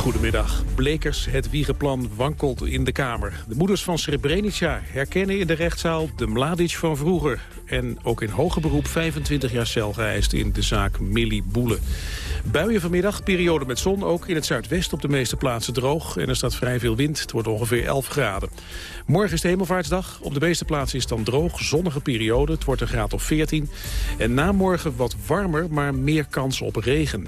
Goedemiddag. Blekers, het wiegeplan wankelt in de Kamer. De moeders van Srebrenica herkennen in de rechtszaal de Mladic van vroeger. En ook in hoger beroep 25 jaar cel geëist in de zaak Millie Boele. Buien vanmiddag, periode met zon, ook in het zuidwesten op de meeste plaatsen droog. En er staat vrij veel wind, het wordt ongeveer 11 graden. Morgen is de hemelvaartsdag, op de meeste plaatsen is het dan droog, zonnige periode. Het wordt een graad of 14. En na morgen wat warmer, maar meer kans op regen.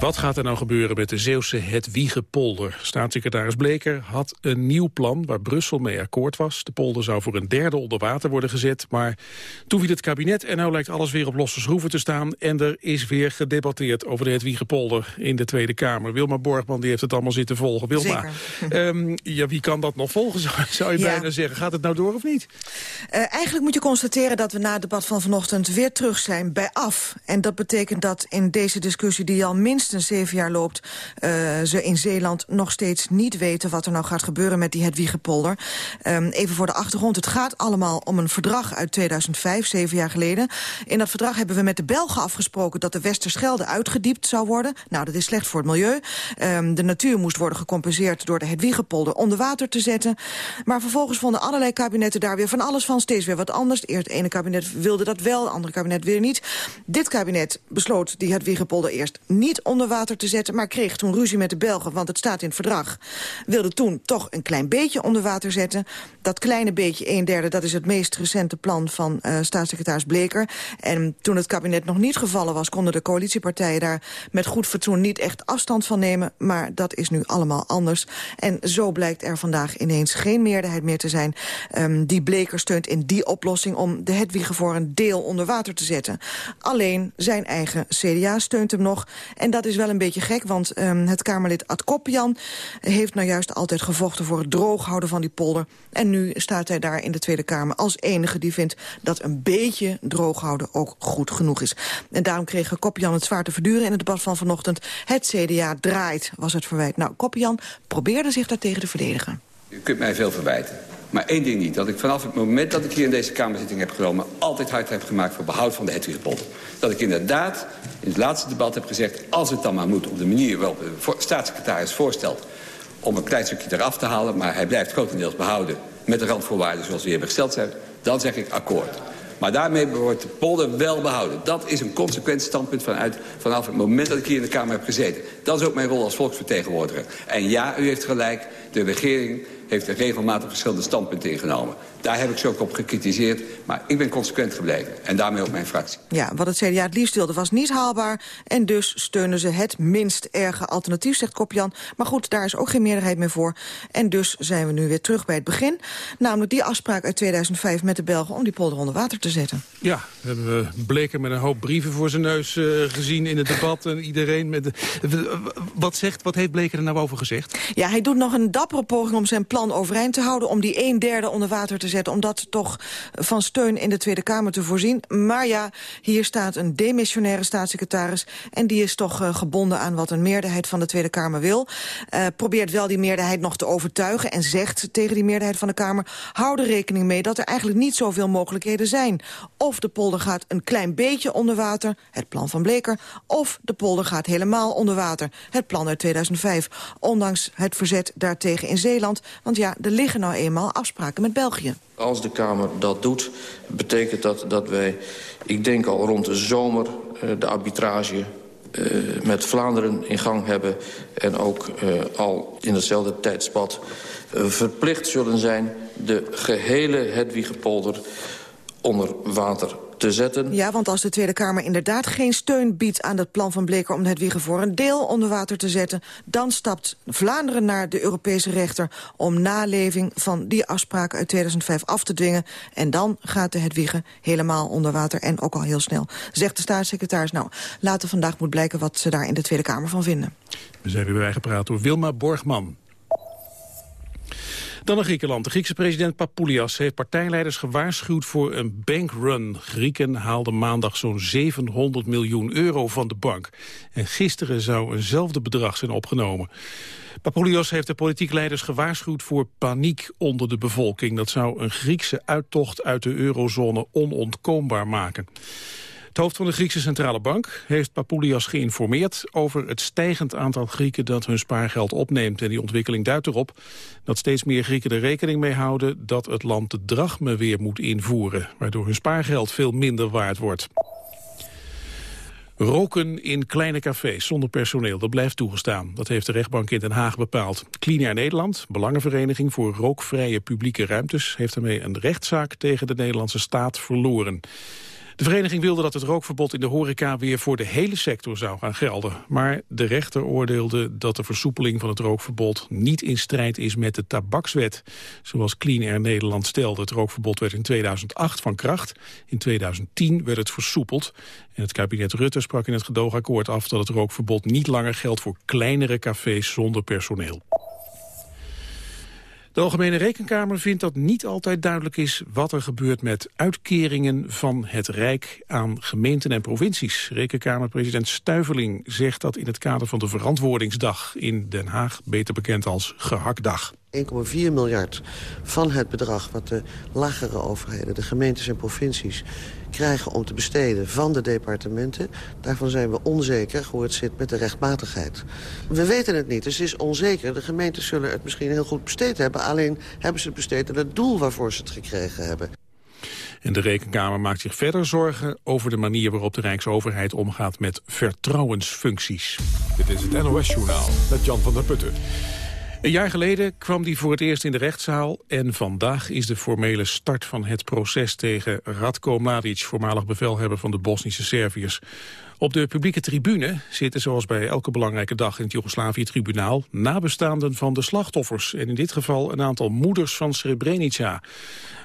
Wat gaat er nou gebeuren met de Zeeuwse Hedwiegepolder? Staatssecretaris Bleker had een nieuw plan waar Brussel mee akkoord was. De polder zou voor een derde onder water worden gezet. Maar toen viel het kabinet en nu lijkt alles weer op losse schroeven te staan. En er is weer gedebatteerd over de Hedwiegepolder in de Tweede Kamer. Wilma Borgman die heeft het allemaal zitten volgen. Wilma, um, ja, wie kan dat nog volgen zou, zou je bijna zeggen. Gaat het nou door of niet? Uh, eigenlijk moet je constateren dat we na het debat van vanochtend weer terug zijn bij af. En dat betekent dat in deze discussie die al minstens minstens zeven jaar loopt... Uh, ze in Zeeland nog steeds niet weten wat er nou gaat gebeuren met die Hedwiegepolder. Um, even voor de achtergrond, het gaat allemaal om een verdrag uit 2005, zeven jaar geleden. In dat verdrag hebben we met de Belgen afgesproken... dat de Westerschelde uitgediept zou worden. Nou, dat is slecht voor het milieu. Um, de natuur moest worden gecompenseerd door de Hedwiegepolder onder water te zetten. Maar vervolgens vonden allerlei kabinetten daar weer van alles van. Steeds weer wat anders. Het ene kabinet wilde dat wel, het andere kabinet weer niet. Dit kabinet besloot die Hedwiegepolder eerst niet onder onder water te zetten... maar kreeg toen ruzie met de Belgen, want het staat in het verdrag... wilde toen toch een klein beetje onder water zetten. Dat kleine beetje, een derde, dat is het meest recente plan van uh, staatssecretaris Bleker. En toen het kabinet nog niet gevallen was... konden de coalitiepartijen daar met goed fatsoen niet echt afstand van nemen. Maar dat is nu allemaal anders. En zo blijkt er vandaag ineens geen meerderheid meer te zijn... Um, die Bleker steunt in die oplossing om de Hedwiegen voor een deel onder water te zetten. Alleen zijn eigen CDA steunt hem nog. En dat is is wel een beetje gek, want um, het Kamerlid Ad Kopjan... heeft nou juist altijd gevochten voor het drooghouden van die polder. En nu staat hij daar in de Tweede Kamer als enige die vindt... dat een beetje drooghouden ook goed genoeg is. En daarom kreeg Kopjan het zwaar te verduren in het debat van vanochtend. Het CDA draait, was het verwijt. Nou, Kopjan probeerde zich daartegen te verdedigen. U kunt mij veel verwijten. Maar één ding niet, dat ik vanaf het moment dat ik hier in deze Kamerzitting heb genomen... altijd hard heb gemaakt voor behoud van de Hedwigepolder. Dat ik inderdaad in het laatste debat heb gezegd... als het dan maar moet op de manier waarop de staatssecretaris voorstelt... om een klein stukje eraf te halen, maar hij blijft grotendeels behouden... met de randvoorwaarden zoals die hebben gesteld zijn, dan zeg ik akkoord. Maar daarmee wordt de polder wel behouden. Dat is een consequent standpunt vanuit, vanaf het moment dat ik hier in de Kamer heb gezeten. Dat is ook mijn rol als volksvertegenwoordiger. En ja, u heeft gelijk, de regering heeft regelmatig verschillende standpunten ingenomen. Daar heb ik ze ook op gekritiseerd, maar ik ben consequent gebleven. En daarmee ook mijn fractie. Ja, wat het CDA het liefst wilde was niet haalbaar... en dus steunen ze het minst erge alternatief, zegt Kopjan. Maar goed, daar is ook geen meerderheid meer voor. En dus zijn we nu weer terug bij het begin. Namelijk die afspraak uit 2005 met de Belgen... om die polder onder water te zetten. Ja, hebben we Bleker met een hoop brieven voor zijn neus uh, gezien in het debat. En iedereen met... De, wat, zegt, wat heeft Bleker er nou over gezegd? Ja, hij doet nog een dappere poging om zijn plan overeind te houden... om die een derde onder water te zetten... om dat toch van steun in de Tweede Kamer te voorzien. Maar ja, hier staat een demissionaire staatssecretaris... en die is toch uh, gebonden aan wat een meerderheid van de Tweede Kamer wil. Uh, probeert wel die meerderheid nog te overtuigen... en zegt tegen die meerderheid van de Kamer... hou er rekening mee dat er eigenlijk niet zoveel mogelijkheden zijn. Of de polder gaat een klein beetje onder water, het plan van Bleker... of de polder gaat helemaal onder water, het plan uit 2005. Ondanks het verzet daartegen in Zeeland... want ja, er liggen nou eenmaal afspraken met België. Als de Kamer dat doet, betekent dat dat wij, ik denk al rond de zomer... Uh, de arbitrage uh, met Vlaanderen in gang hebben... en ook uh, al in hetzelfde tijdspad verplicht zullen zijn... de gehele Hedwigepolder onder water te zetten. Ja, want als de Tweede Kamer inderdaad geen steun biedt aan het plan van Bleker om Hedwige voor een deel onder water te zetten, dan stapt Vlaanderen naar de Europese rechter om naleving van die afspraken uit 2005 af te dwingen. En dan gaat de Hedwige helemaal onder water en ook al heel snel. Zegt de staatssecretaris, nou, later vandaag moet blijken wat ze daar in de Tweede Kamer van vinden. We zijn weer bijgepraat door Wilma Borgman. Dan naar Griekenland. De Griekse president Papoulias heeft partijleiders gewaarschuwd voor een bankrun. Grieken haalden maandag zo'n 700 miljoen euro van de bank. En gisteren zou eenzelfde bedrag zijn opgenomen. Papoulios heeft de politieke leiders gewaarschuwd voor paniek onder de bevolking. Dat zou een Griekse uittocht uit de eurozone onontkoombaar maken. Het hoofd van de Griekse Centrale Bank heeft Papoulias geïnformeerd over het stijgend aantal Grieken dat hun spaargeld opneemt. En die ontwikkeling duidt erop dat steeds meer Grieken er rekening mee houden dat het land de drachme weer moet invoeren, waardoor hun spaargeld veel minder waard wordt. Roken in kleine cafés zonder personeel, dat blijft toegestaan. Dat heeft de rechtbank in Den Haag bepaald. Clean Nederland, belangenvereniging voor rookvrije publieke ruimtes... heeft daarmee een rechtszaak tegen de Nederlandse staat verloren. De vereniging wilde dat het rookverbod in de horeca weer voor de hele sector zou gaan gelden. Maar de rechter oordeelde dat de versoepeling van het rookverbod niet in strijd is met de tabakswet. Zoals Clean Air Nederland stelde. Het rookverbod werd in 2008 van kracht. In 2010 werd het versoepeld. En het kabinet Rutte sprak in het gedoogakkoord af dat het rookverbod niet langer geldt voor kleinere cafés zonder personeel. De Algemene Rekenkamer vindt dat niet altijd duidelijk is wat er gebeurt met uitkeringen van het Rijk aan gemeenten en provincies. Rekenkamerpresident Stuiveling zegt dat in het kader van de verantwoordingsdag in Den Haag, beter bekend als gehaktdag. 1,4 miljard van het bedrag wat de lagere overheden, de gemeentes en provincies krijgen om te besteden van de departementen. Daarvan zijn we onzeker hoe het zit met de rechtmatigheid. We weten het niet, dus het is onzeker. De gemeenten zullen het misschien heel goed besteed hebben. Alleen hebben ze het besteed aan het doel waarvoor ze het gekregen hebben. En de Rekenkamer maakt zich verder zorgen over de manier waarop de Rijksoverheid omgaat met vertrouwensfuncties. Dit is het NOS Journaal met Jan van der Putten. Een jaar geleden kwam hij voor het eerst in de rechtszaal... en vandaag is de formele start van het proces tegen Radko Mladic... voormalig bevelhebber van de Bosnische Serviërs. Op de publieke tribune zitten, zoals bij elke belangrijke dag in het Joegoslavië-tribunaal... nabestaanden van de slachtoffers en in dit geval een aantal moeders van Srebrenica.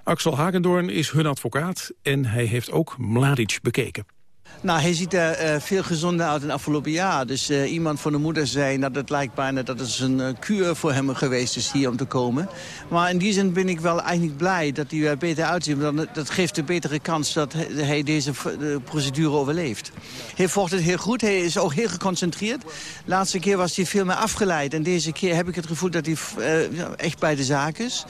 Axel Hagendoorn is hun advocaat en hij heeft ook Mladic bekeken. Nou, hij ziet er uh, veel gezonder uit dan afgelopen jaar. Dus uh, iemand van de moeder zei dat het lijkt bijna dat het een uh, kuur voor hem geweest is hier om te komen. Maar in die zin ben ik wel eigenlijk blij dat hij er beter uitziet. Dat geeft een betere kans dat hij deze procedure overleeft. Hij vocht het heel goed, hij is ook heel geconcentreerd. De laatste keer was hij veel meer afgeleid. En deze keer heb ik het gevoel dat hij echt bij de zaak is.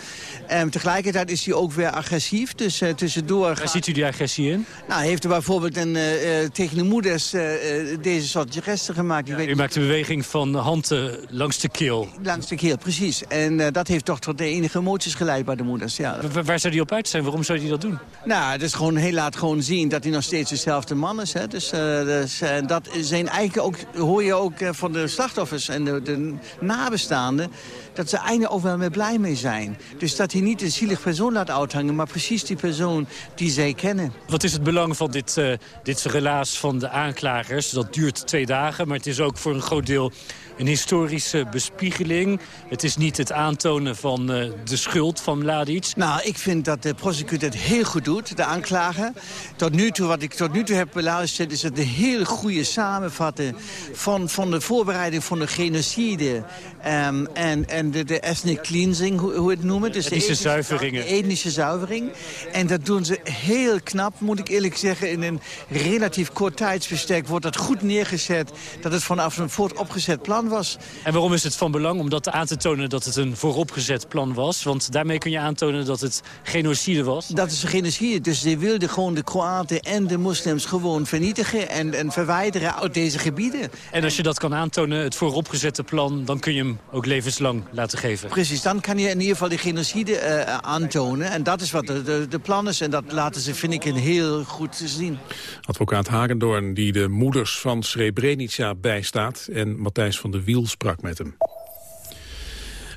En tegelijkertijd is hij ook weer agressief. Dus tussendoor... Waar ziet u die agressie in? Nou, hij heeft er bijvoorbeeld een eh, tegen de moeders eh, eh, deze soort gesten gemaakt. Ja, u maakt de beweging van handen langs de keel. Langs de keel, precies. En dat heeft toch tot de enige emoties geleid bij de moeders. Ja. waar zou die op uit zijn? Waarom zou hij dat doen? Nou, het is gewoon heel laat gewoon zien dat hij nog steeds dezelfde man is. Hè. Dus, dus dat zijn eigenlijk ook, hoor je ook van de slachtoffers en de, de nabestaanden dat ze eigenlijk ook wel mee blij mee zijn. Dus dat hij niet een zielig persoon laat uithangen... maar precies die persoon die zij kennen. Wat is het belang van dit, uh, dit van de aanklagers? Dat duurt twee dagen, maar het is ook voor een groot deel een historische bespiegeling. Het is niet het aantonen van uh, de schuld van Mladic. Nou, ik vind dat de prosecutie het heel goed doet, de aanklager. Tot nu toe, wat ik tot nu toe heb beluisterd... is het een hele goede samenvatting van, van de voorbereiding van de genocide... Um, en, en de, de ethnic cleansing, hoe, hoe het noemen. Dus etnische de zuiveringen. De etnische zuivering. En dat doen ze heel knap, moet ik eerlijk zeggen. In een relatief kort tijdsbestek wordt dat goed neergezet... dat het vanaf een vooropgezet plan was. En waarom is het van belang om dat aan te tonen dat het een vooropgezet plan was? Want daarmee kun je aantonen dat het genocide was. Dat is genocide. Dus ze wilden gewoon de Kroaten en de moslims gewoon vernietigen en, en verwijderen uit deze gebieden. En als je dat kan aantonen, het vooropgezette plan, dan kun je hem ook levenslang laten geven. Precies, dan kan je in ieder geval de genocide uh, aantonen. En dat is wat de, de, de, plan is. En dat laten ze, vind ik, een heel goed zien. Advocaat Hagendoorn, die de moeders van Srebrenica bijstaat. En Matthijs van de Wiel sprak met hem.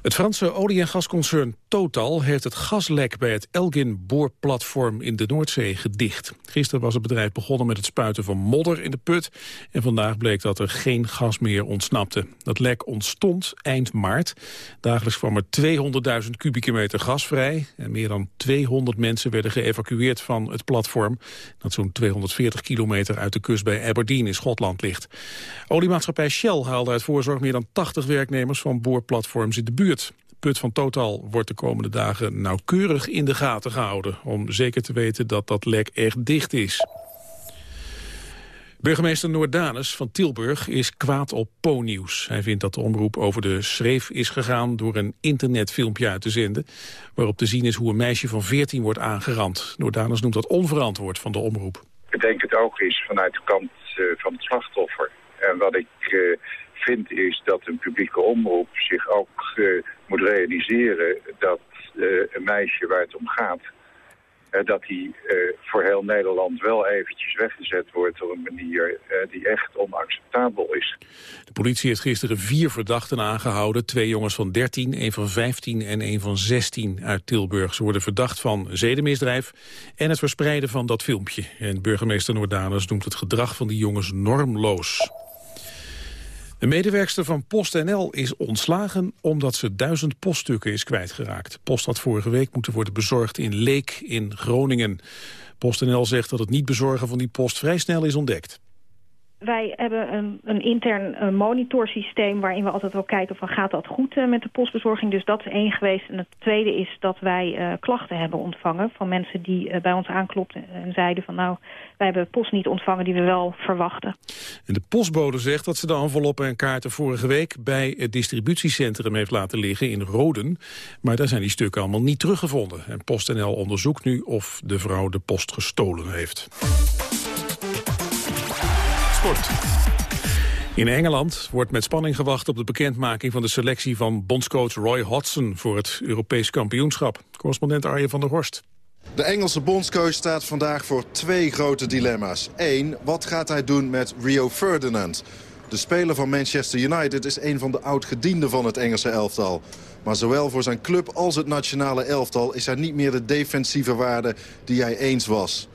Het Franse olie- en gasconcern Total heeft het gaslek bij het Elgin-boorplatform in de Noordzee gedicht. Gisteren was het bedrijf begonnen met het spuiten van modder in de put en vandaag bleek dat er geen gas meer ontsnapte. Dat lek ontstond eind maart. Dagelijks kwam er 200.000 kubieke meter gas vrij en meer dan 200 mensen werden geëvacueerd van het platform dat zo'n 240 kilometer uit de kust bij Aberdeen in Schotland ligt. Oliemaatschappij Shell haalde uit voorzorg meer dan 80 werknemers van boorplatforms in de buurt. Put van Total wordt de komende dagen nauwkeurig in de gaten gehouden... om zeker te weten dat dat lek echt dicht is. Burgemeester Noordanus van Tilburg is kwaad op Po-nieuws. Hij vindt dat de omroep over de schreef is gegaan door een internetfilmpje uit te zenden... waarop te zien is hoe een meisje van 14 wordt aangerand. Noordanus noemt dat onverantwoord van de omroep. Ik denk het ook is vanuit de kant uh, van het slachtoffer. En wat ik uh, is dat een publieke omroep zich ook uh, moet realiseren... dat een meisje waar het om gaat uh, dat die voor heel Nederland wel eventjes weggezet wordt op een manier die echt onacceptabel is. De politie heeft gisteren vier verdachten aangehouden. Twee jongens van 13, een van 15 en een van 16 uit Tilburg. Ze worden verdacht van zedenmisdrijf en het verspreiden van dat filmpje. En burgemeester Noordanus noemt het gedrag van die jongens normloos. De medewerkster van PostNL is ontslagen omdat ze duizend poststukken is kwijtgeraakt. Post had vorige week moeten worden bezorgd in Leek in Groningen. PostNL zegt dat het niet bezorgen van die post vrij snel is ontdekt. Wij hebben een, een intern monitorsysteem waarin we altijd wel kijken van gaat dat goed uh, met de postbezorging. Dus dat is één geweest. En het tweede is dat wij uh, klachten hebben ontvangen van mensen die uh, bij ons aanklopten en zeiden van nou wij hebben post niet ontvangen die we wel verwachten. En de postbode zegt dat ze de enveloppen en kaarten vorige week bij het distributiecentrum heeft laten liggen in Roden. Maar daar zijn die stukken allemaal niet teruggevonden. En PostNL onderzoekt nu of de vrouw de post gestolen heeft. In Engeland wordt met spanning gewacht op de bekendmaking van de selectie van bondscoach Roy Hodgson voor het Europees kampioenschap. Correspondent Arjen van der Horst. De Engelse bondscoach staat vandaag voor twee grote dilemma's. Eén, wat gaat hij doen met Rio Ferdinand? De speler van Manchester United is een van de oud-gedienden van het Engelse elftal. Maar zowel voor zijn club als het nationale elftal is hij niet meer de defensieve waarde die hij eens was.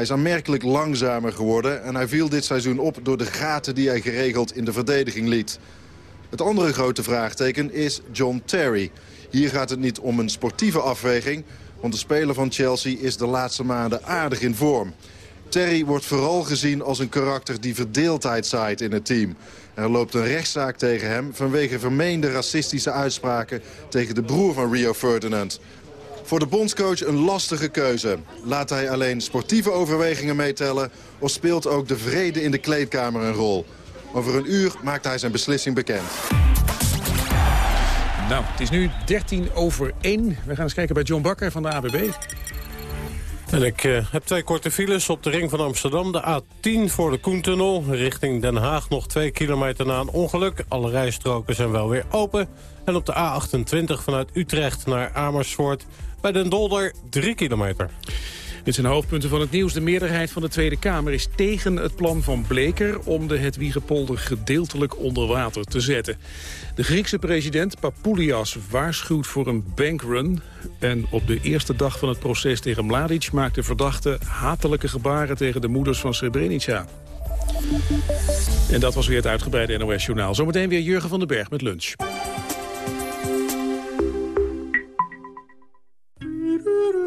Hij is aanmerkelijk langzamer geworden en hij viel dit seizoen op door de gaten die hij geregeld in de verdediging liet. Het andere grote vraagteken is John Terry. Hier gaat het niet om een sportieve afweging, want de speler van Chelsea is de laatste maanden aardig in vorm. Terry wordt vooral gezien als een karakter die verdeeldheid zaait in het team. Er loopt een rechtszaak tegen hem vanwege vermeende racistische uitspraken tegen de broer van Rio Ferdinand. Voor de bondscoach een lastige keuze. Laat hij alleen sportieve overwegingen meetellen... of speelt ook de vrede in de kleedkamer een rol? Over een uur maakt hij zijn beslissing bekend. Nou, het is nu 13 over 1. We gaan eens kijken bij John Bakker van de ABB. En ik uh, heb twee korte files op de ring van Amsterdam. De A10 voor de Koentunnel. Richting Den Haag nog twee kilometer na een ongeluk. Alle rijstroken zijn wel weer open. En op de A28 vanuit Utrecht naar Amersfoort bij Den Dolder 3 kilometer. Dit zijn de hoofdpunten van het nieuws. De meerderheid van de Tweede Kamer is tegen het plan van Bleker... om de Hedwiegepolder gedeeltelijk onder water te zetten. De Griekse president Papoulias waarschuwt voor een bankrun. En op de eerste dag van het proces tegen Mladic... maakt de verdachte hatelijke gebaren tegen de moeders van Srebrenica. En dat was weer het uitgebreide NOS-journaal. Zometeen weer Jurgen van den Berg met lunch.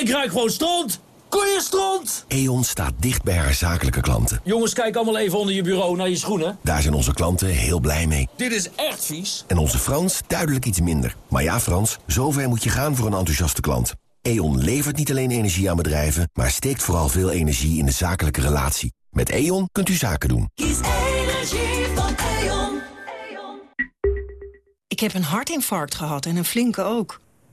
Ik ruik gewoon stront! Koeienstront! E.ON staat dicht bij haar zakelijke klanten. Jongens, kijk allemaal even onder je bureau naar je schoenen. Daar zijn onze klanten heel blij mee. Dit is echt vies. En onze Frans duidelijk iets minder. Maar ja, Frans, zover moet je gaan voor een enthousiaste klant. E.ON levert niet alleen energie aan bedrijven... maar steekt vooral veel energie in de zakelijke relatie. Met E.ON kunt u zaken doen. Kies energie van E.ON. Ik heb een hartinfarct gehad en een flinke ook.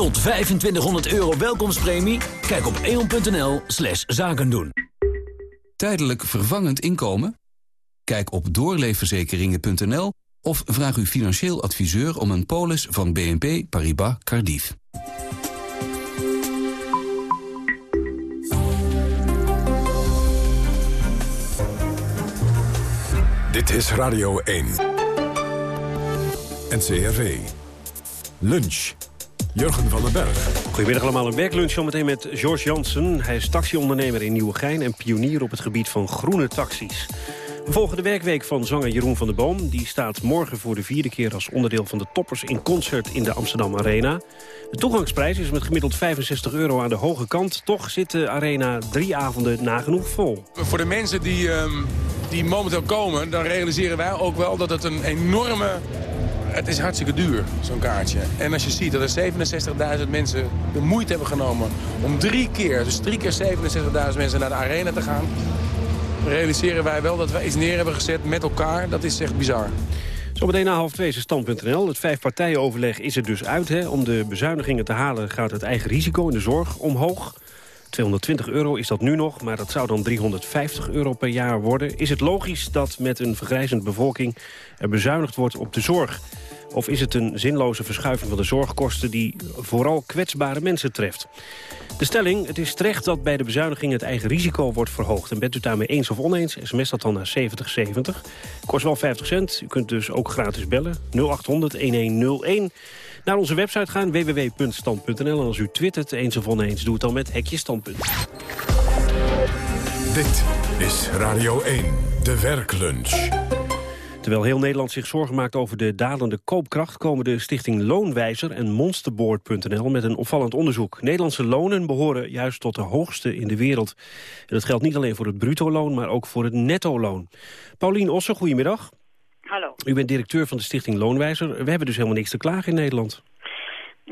Tot 2500 euro welkomstpremie? Kijk op eon.nl slash zaken doen. Tijdelijk vervangend inkomen? Kijk op doorleefverzekeringen.nl of vraag uw financieel adviseur om een polis van BNP Paribas Cardiff. Dit is Radio 1. NCRV. Lunch. Jurgen van den Berg. Goedemiddag allemaal, een werklunch zometeen met George Jansen. Hij is taxiondernemer in Nieuwegein en pionier op het gebied van groene taxis. We volgen de werkweek van zanger Jeroen van der Boom. Die staat morgen voor de vierde keer als onderdeel van de toppers in concert in de Amsterdam Arena. De toegangsprijs is met gemiddeld 65 euro aan de hoge kant. Toch zit de Arena drie avonden nagenoeg vol. Voor de mensen die, ehm, die momenteel komen, dan realiseren wij ook wel dat het een enorme... Het is hartstikke duur, zo'n kaartje. En als je ziet dat er 67.000 mensen de moeite hebben genomen... om drie keer, dus drie keer 67.000 mensen naar de arena te gaan realiseren wij wel dat we iets neer hebben gezet met elkaar. Dat is echt bizar. Zometeen na half twee is stand.nl. Het vijfpartijenoverleg is er dus uit. Hè. Om de bezuinigingen te halen gaat het eigen risico in de zorg omhoog. 220 euro is dat nu nog, maar dat zou dan 350 euro per jaar worden. Is het logisch dat met een vergrijzend bevolking er bezuinigd wordt op de zorg? Of is het een zinloze verschuiving van de zorgkosten die vooral kwetsbare mensen treft? De stelling, het is terecht dat bij de bezuiniging het eigen risico wordt verhoogd. En bent u daarmee eens of oneens, sms dat dan naar 7070. Kost wel 50 cent, u kunt dus ook gratis bellen. 0800-1101. Naar onze website gaan, www.stand.nl. En als u twittert eens of oneens, doe het dan met hekje standpunt. Dit is Radio 1, de werklunch. Terwijl heel Nederland zich zorgen maakt over de dalende koopkracht... komen de stichting Loonwijzer en Monsterboard.nl met een opvallend onderzoek. Nederlandse lonen behoren juist tot de hoogste in de wereld. En dat geldt niet alleen voor het bruto-loon, maar ook voor het netto-loon. Paulien Ossen, goedemiddag. Hallo. U bent directeur van de stichting Loonwijzer. We hebben dus helemaal niks te klagen in Nederland.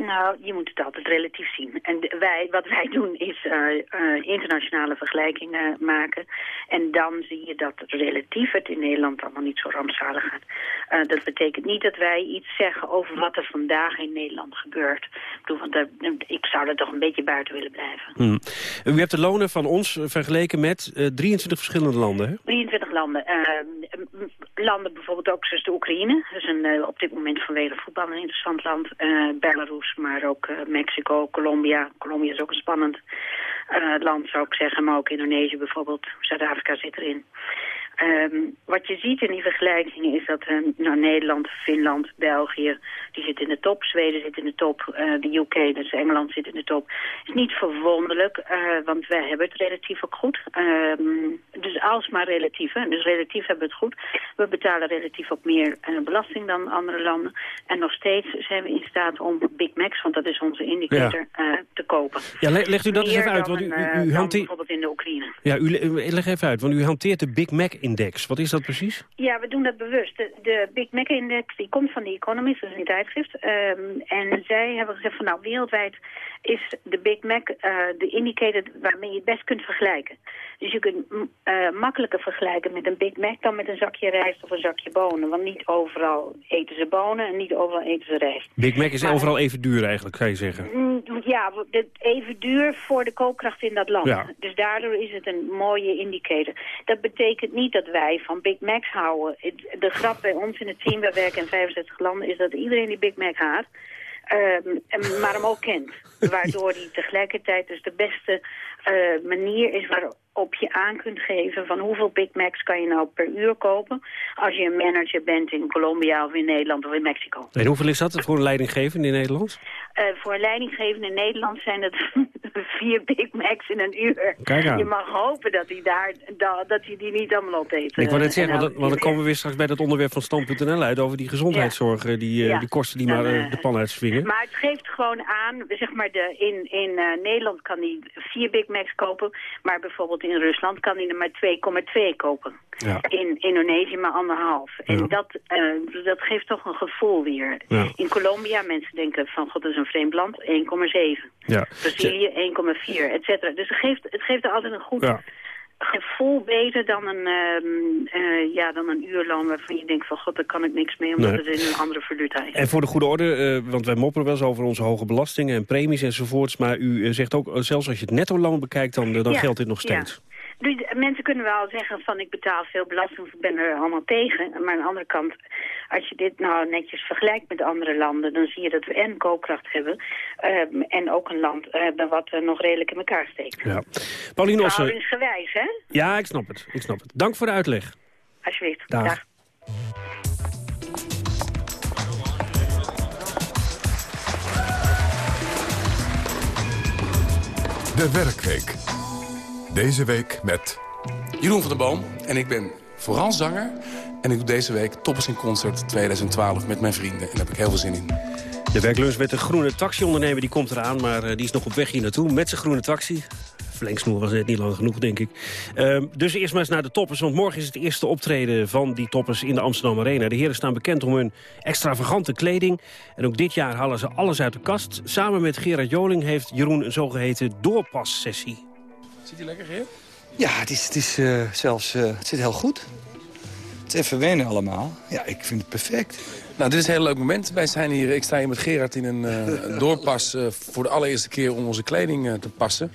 Nou, je moet het altijd relatief zien. En wij, wat wij doen is eh, eh, internationale vergelijkingen maken. En dan zie je dat relatief het in Nederland allemaal niet zo rampzalig gaat. Eh, dat betekent niet dat wij iets zeggen over wat er vandaag in Nederland gebeurt. Ik, bedoel, want ik zou er toch een beetje buiten willen blijven. Hm. U hebt de lonen van ons vergeleken met eh, 23 verschillende landen, hè? 23 landen. Landen bijvoorbeeld ook zoals de Oekraïne. Dat is een, op dit moment vanwege voetbal een interessant land. Eh, Maar ook eh, Mexico, Colombia. Colombia is ook een spannend eh, land, zou ik zeggen. Maar ook Indonesië bijvoorbeeld. Zuid-Afrika zit erin. Ehm, wat je ziet in die vergelijkingen is dat eh, nou, Nederland, Finland, België, die zitten in de top. Zweden zit in de top. eh, de UK, dus Engeland zit in de top. is niet verwonderlijk, eh, want wij hebben het relatief ook goed. Ehm, dus alsmaar relatief, hè. dus relatief hebben we het goed. We betalen relatief ook meer eh, belasting dan andere landen. En nog steeds zijn we in staat om Big Macs, want dat is onze indicator, te kopen. Ja, le- legt u dat eens even uit, want u, u, hanteert... bijvoorbeeld in de Oekraïne. Ja, u, le- u- leg even uit, want u hanteert de Big Mac-index. Wat is dat precies? Ja, we doen dat bewust. De, de Big Mac Index die komt van The Economist, dat is een tijdschrift. Ehm, en zij hebben gezegd van nou, wereldwijd is de Big Mac eh, de indicator waarmee je het best kunt vergelijken. Dus je kunt mm, eh, makkelijker vergelijken met een Big Mac dan met een zakje rijst of een zakje bonen. Want niet overal eten ze bonen en niet overal eten ze rijst. Big Mac is Maar- overal even duur eigenlijk, kan je zeggen. Mm, Ja, even duur voor de koopkracht in dat land. Ja. Dus daardoor is het een mooie indicator. Dat betekent niet dat wij van Big Macs houden. De grap bij ons in het team, we werken in 65 landen, is dat iedereen die Big Mac haat. ehm, maar hem ook kent. Waardoor die tegelijkertijd dus de beste eh, manier is waarop op je aan kunt geven van hoeveel Big Macs kan je nou per uur kopen als je een manager bent in Colombia of in Nederland of in Mexico. En hoeveel is dat voor een leidinggevende in Nederland? Eh, voor een leidinggevende in Nederland zijn het vier Big Macs in een uur. Kijk aan. Je mag hopen dat hij daar, da- dat hij die niet allemaal opeet. ik wou net Eh, zeggen, en want, dan- komen we weer straks bij dat onderwerp van Stand.nl uit... over die gezondheidszorg, eh, die, Ja. die kosten die Dan, maar de pan uitswingen. Maar het geeft gewoon aan, zeg maar, de, in, in Nederland kan hij vier Big Macs kopen, maar bijvoorbeeld in Rusland kan hij er maar 2,2 kopen. Ja. In Indonesië maar anderhalf. En Ja. dat, eh, dat geeft toch een gevoel weer. Ja. In Colombia, mensen denken van god, dat is een vreemd land, 1,7. Ja. Brazilië 1,4, et cetera. Dus het geeft, het geeft er altijd een goed. Gevoel beter dan een, ehm, eh, ja, dan een uurloon waarvan je denkt van god, daar kan ik niks mee, omdat Nee. het in een andere valuta is. En voor de goede orde, eh, want wij mopperen wel eens over onze hoge belastingen en premies enzovoorts. Maar u eh, zegt ook, zelfs als je het netto-loon bekijkt, dan, dan Ja, geldt dit nog ja. Dus mensen kunnen wel zeggen van ik betaal veel belasting of ik ben er allemaal tegen. Maar aan de andere kant, als je dit nou netjes vergelijkt met andere landen... dan zie je dat we en koopkracht hebben ehm, en ook een land hebben wat eh, nog redelijk in elkaar steekt. Ja. Paulien Ossen, Verhoudingsgewijs, hè? ja, ik snap het. Ik snap het. Dank voor de uitleg. Alsjeblieft. Dag. Dag. De Werkweek. Deze week met... Jeroen van der Boom en ik ben vooral zanger. En ik doe deze week Toppers in Concert 2012 met mijn vrienden. En daar heb ik heel veel zin in. De werklunch met een groene taxiondernemer die komt eraan... maar eh, die is nog op weg hier naartoe met zijn groene taxi. Verlengsnoer was net niet lang genoeg, denk ik. Ehm, dus eerst maar eens naar de toppers, want morgen is het eerste optreden van die toppers in de Amsterdam Arena. De heren staan bekend om hun extravagante kleding. En ook dit jaar halen ze alles uit de kast. Samen met Gerard Joling heeft Jeroen een zogeheten doorpassessie. Ziet hij lekker, Geert? Ja, het, is, het, is, eh, zelfs, eh, het zit heel goed. Het is even wennen allemaal. Ja, ik vind het perfect. Nou, dit is een heel leuk moment. Wij zijn hier, ik sta hier met Gerard in een eh, doorpas voor de allereerste keer om onze kleding te passen.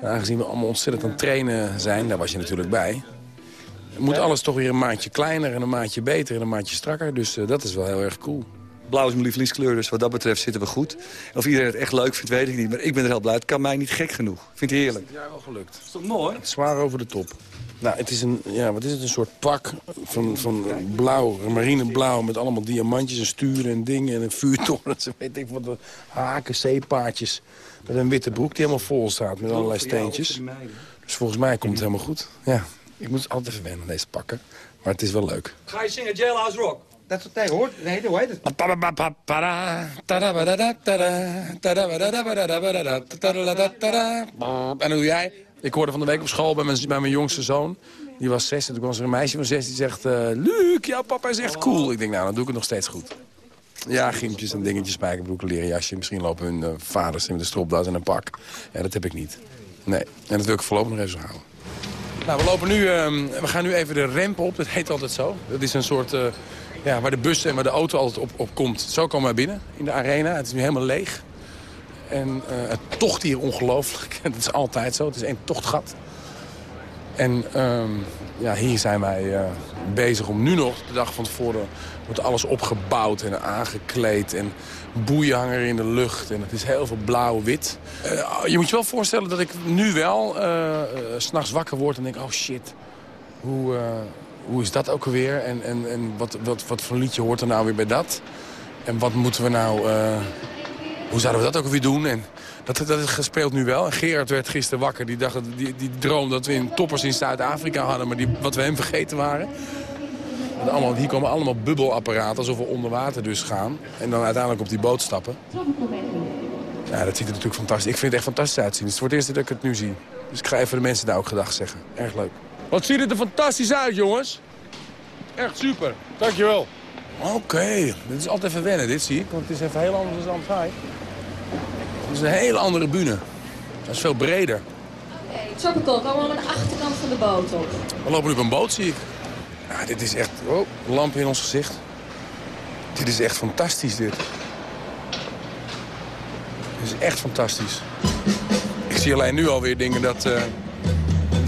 Nou, aangezien we allemaal ontzettend aan het trainen zijn, daar was je natuurlijk bij. Moet alles toch weer een maatje kleiner en een maatje beter en een maatje strakker. Dus dat is wel heel erg cool. Blauw is mijn lievelingskleur, dus wat dat betreft zitten we goed. Of iedereen het echt leuk vindt, weet ik niet. Maar ik ben er heel blij. Het kan mij niet gek genoeg. Ik vind het heerlijk. Ja, wel gelukt. is toch mooi? Zwaar over de top. Nou, het is een, ja, wat is het, een soort pak van, van blauw, marineblauw... met allemaal diamantjes en sturen en dingen en een vuurtoren. Ze weet ik wat, de haken, zeepaardjes. Met een witte broek die helemaal vol staat met allerlei steentjes. Dus volgens mij komt het helemaal goed. Ja, ik moet altijd even wennen aan deze pakken. Maar het is wel leuk. Ga je zingen Jailhouse Rock? Dat wat tegen hoort. Nee, hoe heet het? En hoe jij? Ik hoorde van de week op school bij mijn, bij mijn jongste zoon. Die was zes en toen was er een meisje van zes die zegt... eh Luc, jouw papa is echt cool. Ik denk, nou, dan doe ik het nog steeds goed. Ja, gimpjes en dingetjes, spijkerbroeken, leren jasje. Misschien lopen hun eh, vaders met een stropdas en een pak. Ja, dat heb ik niet. Nee, en dat wil ik voorlopig nog even zo houden. Nou, we, lopen nu, ehm, we gaan nu even de ramp op. Dat heet altijd zo. Dat is een soort... ja, waar de bus en waar de auto altijd op, op komt. Zo komen wij binnen in de arena. Het is nu helemaal leeg. En eh, het tocht hier ongelooflijk. Het is altijd zo. Het is één tochtgat. En ehm, ja, hier zijn wij eh, bezig om nu nog, de dag van tevoren... wordt alles opgebouwd en aangekleed en boeien hangen in de lucht. En het is heel veel blauw-wit. Eh, je moet je wel voorstellen dat ik nu wel s s'nachts wakker word en denk... oh shit, hoe, hoe is dat ook alweer? En, en, en wat, wat, wat voor liedje hoort er nou weer bij dat? En wat moeten we nou... eh, hoe zouden we dat ook weer doen? En dat, dat is gespeeld nu wel. En Gerard werd gisteren wakker. Die, dacht, die, die droomde dat we in toppers in Zuid-Afrika hadden... maar die, wat we hem vergeten waren. Allemaal, hier komen allemaal bubbelapparaten, alsof we onder water dus gaan. En dan uiteindelijk op die boot stappen. Ja, dat ziet er natuurlijk fantastisch. Ik vind het echt fantastisch uitzien. Het is voor het eerst dat ik het nu zie. Dus ik ga even de mensen daar ook gedag zeggen. Erg leuk. Wat ziet het er fantastisch uit, jongens. Echt super. Dankjewel. Oké, dit is altijd even wennen, dit zie ik. Want het is even heel anders dan Amsterdam. Het is een hele andere bühne. Dat is veel breder. Sokkelkok, komen we aan de achterkant van de boot op. We lopen nu op een boot, zie ik. Ja, dit is echt... Oh, lampen in ons gezicht. Dit is echt fantastisch, dit. Dit is echt fantastisch. Ik zie alleen nu alweer dingen dat... eh,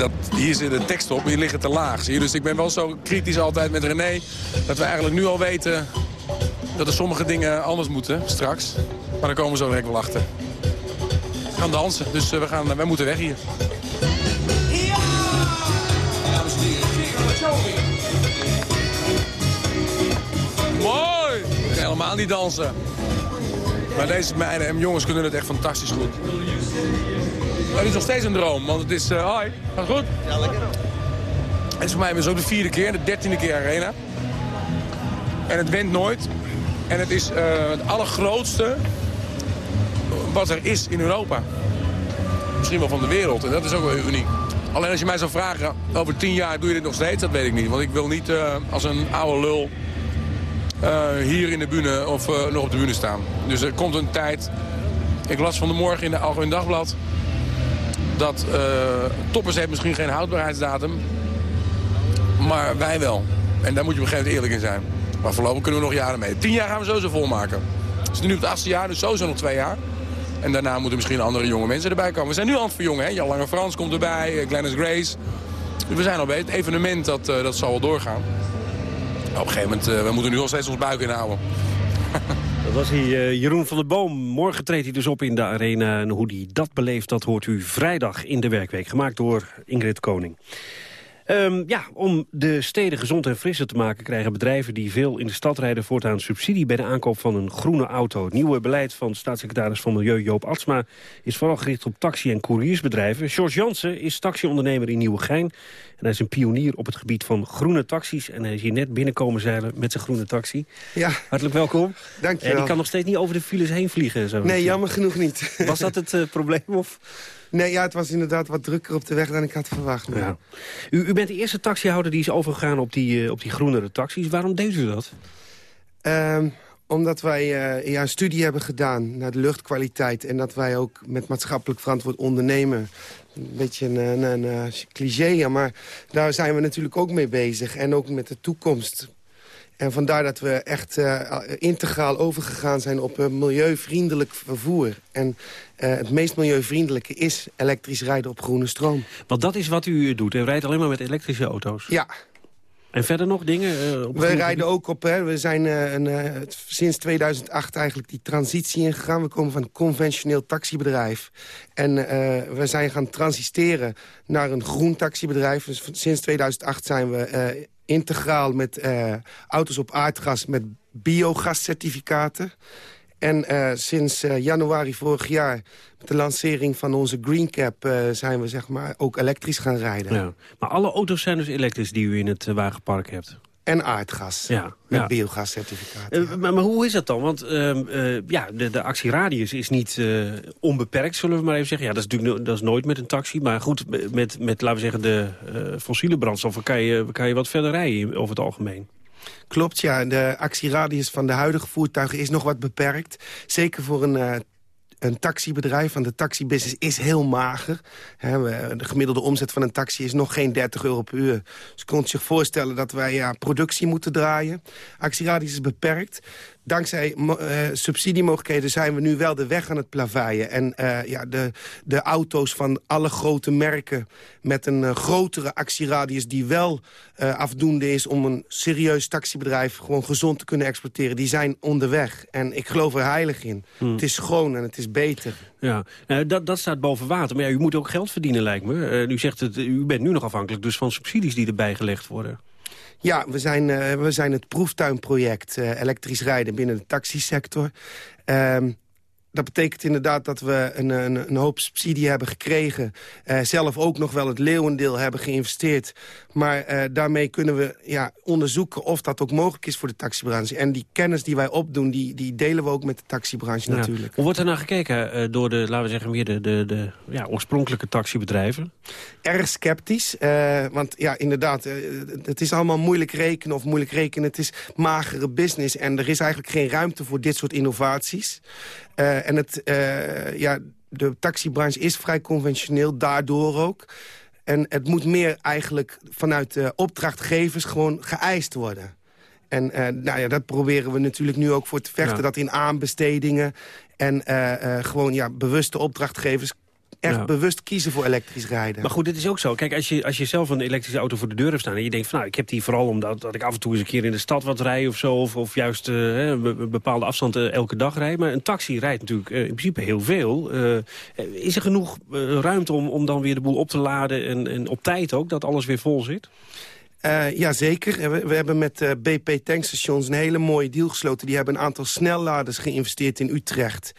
dat, hier zit een tekst op, hier liggen te laag. Zie? Dus ik ben wel zo kritisch altijd met René... dat we eigenlijk nu al weten dat er sommige dingen anders moeten straks. Maar dan komen we zo direct wel achter. We gaan dansen, dus eh, we gaan, eh, wij moeten weg hier. Mooi! Ik helemaal niet dansen. Maar deze meiden en jongens kunnen het echt fantastisch goed. Het is nog steeds een droom, want het is... Uh, hoi, gaat goed? Ja, lekker. Het is voor mij dus ook de vierde keer, de dertiende keer arena. En het went nooit. En het is uh, het allergrootste wat er is in Europa. Misschien wel van de wereld. En dat is ook wel uniek. Alleen als je mij zou vragen, over tien jaar doe je dit nog steeds? Dat weet ik niet. Want ik wil niet uh, als een oude lul uh, hier in de bühne of nog op de bühne staan. Dus er komt een tijd... Ik las van de morgen in de Algemeen Dagblad... dat toppers heeft misschien geen houdbaarheidsdatum... maar wij wel. En daar moet je op een gegeven moment eerlijk in zijn. Maar voorlopig kunnen we nog jaren mee. Tien jaar gaan we sowieso volmaken. We zijn nu op het achtste jaar, dus sowieso nog twee jaar. En daarna moeten misschien andere jonge mensen erbij komen. We zijn nu aan het verjongen. Hè? Jan Lange Frans komt erbij, Glennis Grace. Dus we zijn al bij het evenement, dat, uh, dat zal wel doorgaan. Op een gegeven moment, uh, we moeten nu al steeds ons buik inhouden. Dat was hij, uh, Jeroen van der Boom. Morgen treedt hij dus op in de arena. En hoe hij dat beleeft, dat hoort u vrijdag in de werkweek. Gemaakt door Ingrid Koning. Um, ja, om de steden gezond en frisser te maken... krijgen bedrijven die veel in de stad rijden... voortaan subsidie bij de aankoop van een groene auto. Het nieuwe beleid van staatssecretaris van Milieu Joop Atsma... is vooral gericht op taxi- en couriersbedrijven. George Jansen is taxiondernemer in Nieuwegein. En hij is een pionier op het gebied van groene taxis. En hij is hier net binnenkomen zeilen met zijn groene taxi. Ja. Hartelijk welkom. Dank je En wel. ik kan nog steeds niet over de files heen vliegen. Zo Nee, jammer genoeg niet. Was dat het uh, probleem? Of? Nee, ja, het was inderdaad wat drukker op de weg dan ik had verwacht. Ja. U, u, bent de eerste taxihouder die is overgegaan op die, uh, op die groenere taxis. Waarom deed u dat? Um, omdat wij uh, ja, een studie hebben gedaan naar de luchtkwaliteit... en dat wij ook met maatschappelijk verantwoord ondernemen... een beetje een, een, een, een cliché, ja, maar daar zijn we natuurlijk ook mee bezig. En ook met de toekomst en vandaar dat we echt uh, integraal overgegaan zijn op een milieuvriendelijk vervoer. En uh, het meest milieuvriendelijke is elektrisch rijden op groene stroom. Want dat is wat u doet. U rijdt alleen maar met elektrische auto's. Ja. En verder nog dingen? Op we rijden ook op, hè, we zijn een, sinds 2008 eigenlijk die transitie ingegaan. We komen van een conventioneel taxibedrijf. En we zijn gaan transisteren naar een groen taxibedrijf. Dus sinds 2008 zijn we integraal met uh, auto's op aardgas met biogascertificaten. En uh, sinds uh, januari vorig jaar, met de lancering van onze Green Cap... zijn we zeg maar ook elektrisch gaan rijden. Ja. Maar alle auto's zijn dus elektrisch die u in het wagenpark hebt? En aardgas, ja, met ja. biogascertificaten. Uh, maar, maar, hoe is dat dan? Want uh, ja, de, de actieradius is niet uh, onbeperkt, zullen we maar even zeggen. Ja, dat is natuurlijk dat is nooit met een taxi. Maar goed, met, met laten we zeggen, de fossiele brandstoffen... Kan je, kan je wat verder rijden over het algemeen. Klopt, ja. De actieradius van de huidige voertuigen is nog wat beperkt. Zeker voor een een taxibedrijf, want de taxibusiness is heel mager. de gemiddelde omzet van een taxi is nog geen 30 euro per uur. Dus je kunt zich voorstellen dat wij ja, productie moeten draaien. Actieradius is beperkt. Dankzij uh, subsidiemogelijkheden zijn we nu wel de weg aan het plaveien. En uh, ja, de, de auto's van alle grote merken met een uh, grotere actieradius... die wel afdoende is om een serieus taxibedrijf... gewoon gezond te kunnen exporteren, die zijn onderweg. En ik geloof er heilig in. Hmm. Het is schoon en het is beter. Ja, nou, dat, dat staat boven water. Maar ja, u moet ook geld verdienen, lijkt me. u zegt het, u bent nu nog afhankelijk dus van subsidies die erbij gelegd worden. Ja, we zijn, uh, we zijn het proeftuinproject uh, elektrisch rijden binnen de taxisector. Um, dat betekent inderdaad dat we een, een, een hoop subsidie hebben gekregen. Uh, zelf ook nog wel het leeuwendeel hebben geïnvesteerd. Maar uh, daarmee kunnen we ja, onderzoeken of dat ook mogelijk is voor de taxibranche. En die kennis die wij opdoen, die, die delen we ook met de taxibranche ja. natuurlijk. Hoe wordt er naar gekeken uh, door de, laten we zeggen, meer de, de, de ja, oorspronkelijke taxibedrijven? Erg sceptisch. want ja, inderdaad, het is allemaal moeilijk rekenen of moeilijk rekenen. Het is magere business en er is eigenlijk geen ruimte voor dit soort innovaties. Uh, en het, uh, ja, de taxibranche is vrij conventioneel, daardoor ook. En het moet meer eigenlijk vanuit de opdrachtgevers gewoon geëist worden. En uh, nou ja, dat proberen we natuurlijk nu ook voor te vechten. Ja. Dat in aanbestedingen en gewoon ja, bewuste opdrachtgevers echt ja. bewust kiezen voor elektrisch rijden. Maar goed, dit is ook zo. Kijk, als je, als je zelf een elektrische auto voor de deur hebt staan... en je denkt van, nou, ik heb die vooral omdat dat ik af en toe eens een keer in de stad wat rij of zo... of, of juist uh, een bepaalde afstand uh, elke dag rijd. Maar een taxi rijdt natuurlijk uh, in principe heel veel. is er genoeg ruimte om, om dan weer de boel op te laden... En, en op tijd ook, dat alles weer vol zit? Uh, ja, zeker. We, we, hebben met uh, BP Tankstations een hele mooie deal gesloten. Die hebben een aantal snelladers geïnvesteerd in Utrecht.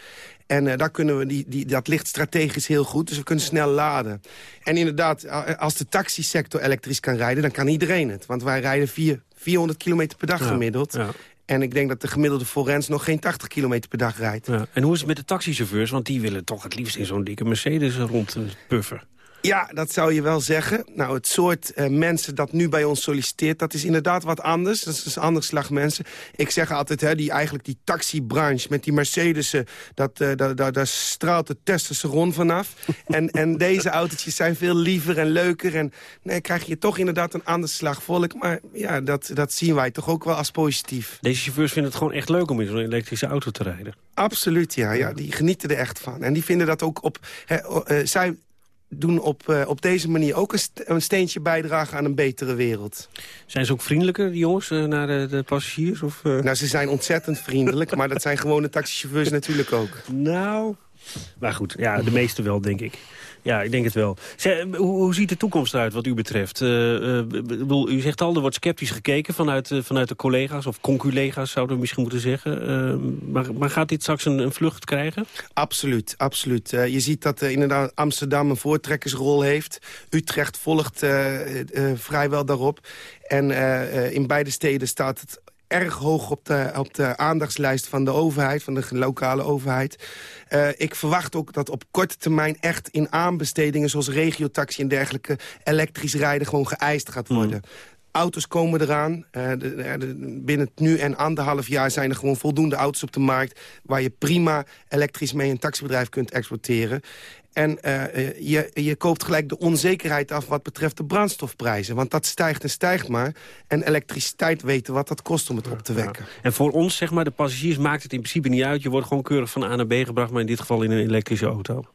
En uh, daar kunnen we die, die, dat ligt strategisch heel goed, dus we kunnen snel laden. En inderdaad, als de taxisector elektrisch kan rijden, dan kan iedereen het. Want wij rijden vier, 400 kilometer per dag ja, gemiddeld. Ja. En ik denk dat de gemiddelde forens nog geen 80 kilometer per dag rijdt. Ja. En hoe is het met de taxichauffeurs? Want die willen toch het liefst in zo'n dikke Mercedes rondpuffen. Ja, dat zou je wel zeggen. Nou, het soort uh, mensen dat nu bij ons solliciteert... dat is inderdaad wat anders. Dat is een ander slag mensen. Ik zeg altijd, hè, die, eigenlijk die taxibranche met die Mercedes'en... dat, uh, daar, daar, daar straalt de testosteron vanaf. en, en deze autootjes zijn veel liever en leuker. En nee, krijg je toch inderdaad een ander slag volk. Maar ja, dat, dat zien wij toch ook wel als positief. Deze chauffeurs vinden het gewoon echt leuk om in zo'n elektrische auto te rijden. Absoluut, ja, ja. Die genieten er echt van. En die vinden dat ook op... Hè, uh, zij doen op, uh, op deze manier ook een, st een, steentje bijdragen aan een betere wereld. Zijn ze ook vriendelijker, die jongens, uh, naar de, de, passagiers? Of, uh... Nou, ze zijn ontzettend vriendelijk, maar dat zijn gewone taxichauffeurs natuurlijk ook. Nou, maar goed, ja, de meeste wel, denk ik. Ja, ik denk het wel. hoe, hoe, ziet de toekomst eruit wat u betreft? Uh, uh, bedoel, u zegt al, er wordt sceptisch gekeken vanuit, uh, vanuit de collega's... of conculega's zouden we misschien moeten zeggen. Maar, maar, gaat dit straks een, een vlucht krijgen? Absoluut, absoluut. je ziet dat inderdaad Amsterdam een voortrekkersrol heeft. Utrecht volgt vrijwel daarop. En in beide steden staat het erg hoog op de, op de aandachtslijst van de overheid, van de lokale overheid. Uh, ik verwacht ook dat op korte termijn echt in aanbestedingen... zoals regiotaxi en dergelijke elektrisch rijden gewoon geëist gaat worden. Mm. Auto's komen eraan. Uh, de, de, binnen nu en anderhalf jaar zijn er gewoon voldoende auto's op de markt... waar je prima elektrisch mee een taxibedrijf kunt exporteren. En uh, je, je koopt gelijk de onzekerheid af wat betreft de brandstofprijzen. Want dat stijgt en stijgt maar. En elektriciteit weten wat dat kost om het op te wekken. Ja. En voor ons, zeg maar, de passagiers maakt het in principe niet uit. Je wordt gewoon keurig van A naar B gebracht, maar in dit geval in een elektrische auto.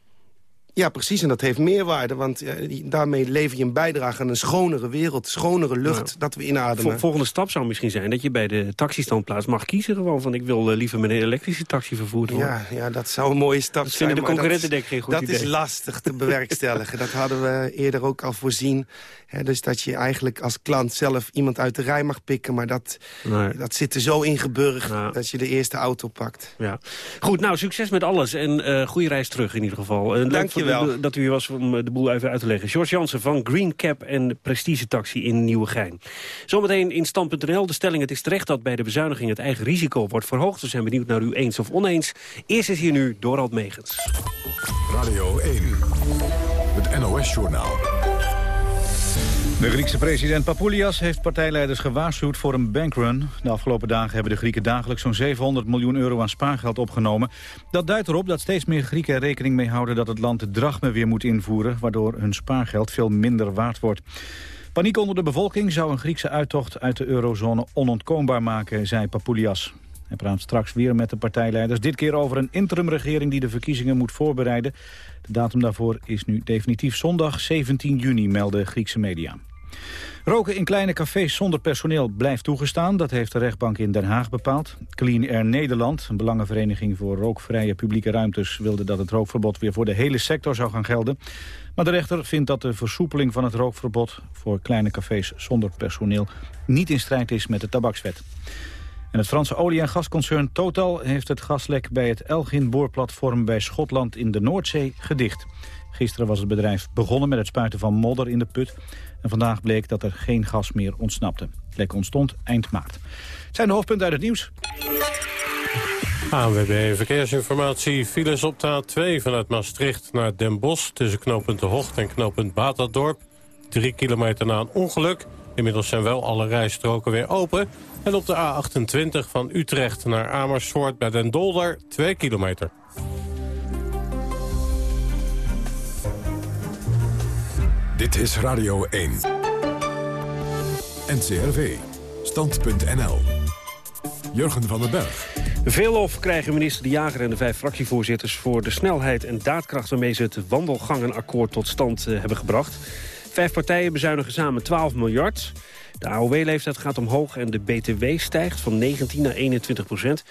Ja, precies. En dat heeft meerwaarde. Want uh, daarmee lever je een bijdrage aan een schonere wereld. Schonere lucht dat we inademen. De volgende stap zou misschien zijn dat je bij de taxistandplaats mag kiezen. Gewoon van ik wil uh, liever met een elektrische taxi vervoerd worden. Ja, ja, dat zou een mooie stap dat zijn. de concurrenten denk ik geen goed dat idee. Dat is lastig te bewerkstelligen. dat hadden we eerder ook al voorzien. He, dus dat je eigenlijk als klant zelf iemand uit de rij mag pikken. Maar dat, nee. dat zit er zo ingeburgd ja. dat je de eerste auto pakt. Ja. Goed, nou succes met alles. En uh, goede reis terug in ieder geval. Dank je wel. Dat u hier was om de boel even uit te leggen. George Jansen van Green Cap en Prestige Taxi in Nieuwegein. Zometeen in Stand.nl de stelling... het is terecht dat bij de bezuiniging het eigen risico wordt verhoogd. We zijn benieuwd naar u eens of oneens. Eerst is hier nu Dorald Megens. Radio 1, het NOS-journaal. De Griekse president Papoulias heeft partijleiders gewaarschuwd voor een bankrun. De afgelopen dagen hebben de Grieken dagelijks zo'n 700 miljoen euro aan spaargeld opgenomen. Dat duidt erop dat steeds meer Grieken rekening mee houden dat het land de drachme weer moet invoeren, waardoor hun spaargeld veel minder waard wordt. Paniek onder de bevolking zou een Griekse uittocht uit de eurozone onontkoombaar maken, zei Papoulias. Hij praat straks weer met de partijleiders. Dit keer over een interimregering die de verkiezingen moet voorbereiden. De datum daarvoor is nu definitief zondag 17 juni, melden Griekse media. Roken in kleine cafés zonder personeel blijft toegestaan. Dat heeft de rechtbank in Den Haag bepaald. Clean Air Nederland, een belangenvereniging voor rookvrije publieke ruimtes... wilde dat het rookverbod weer voor de hele sector zou gaan gelden. Maar de rechter vindt dat de versoepeling van het rookverbod... voor kleine cafés zonder personeel niet in strijd is met de tabakswet. En het Franse olie- en gasconcern Total heeft het gaslek bij het Elgin-boorplatform bij Schotland in de Noordzee gedicht. Gisteren was het bedrijf begonnen met het spuiten van modder in de put. En vandaag bleek dat er geen gas meer ontsnapte. Het lek ontstond eind maart. Het zijn de hoofdpunten uit het nieuws. ANWB Verkeersinformatie. Files op de A2 vanuit Maastricht naar Den Bosch... tussen knooppunt De Hocht en knooppunt Baterdorp. Drie kilometer na een ongeluk. Inmiddels zijn wel alle rijstroken weer open. En op de A28 van Utrecht naar Amersfoort bij Den Dolder 2 kilometer. Dit is Radio 1. NCRV. Stand.nl. Jurgen van den Berg. Veel lof krijgen minister De Jager en de vijf fractievoorzitters... voor de snelheid en daadkracht waarmee ze het wandelgangenakkoord tot stand uh, hebben gebracht. Vijf partijen bezuinigen samen 12 miljard. De AOW-leeftijd gaat omhoog en de BTW stijgt van 19 naar 21 procent.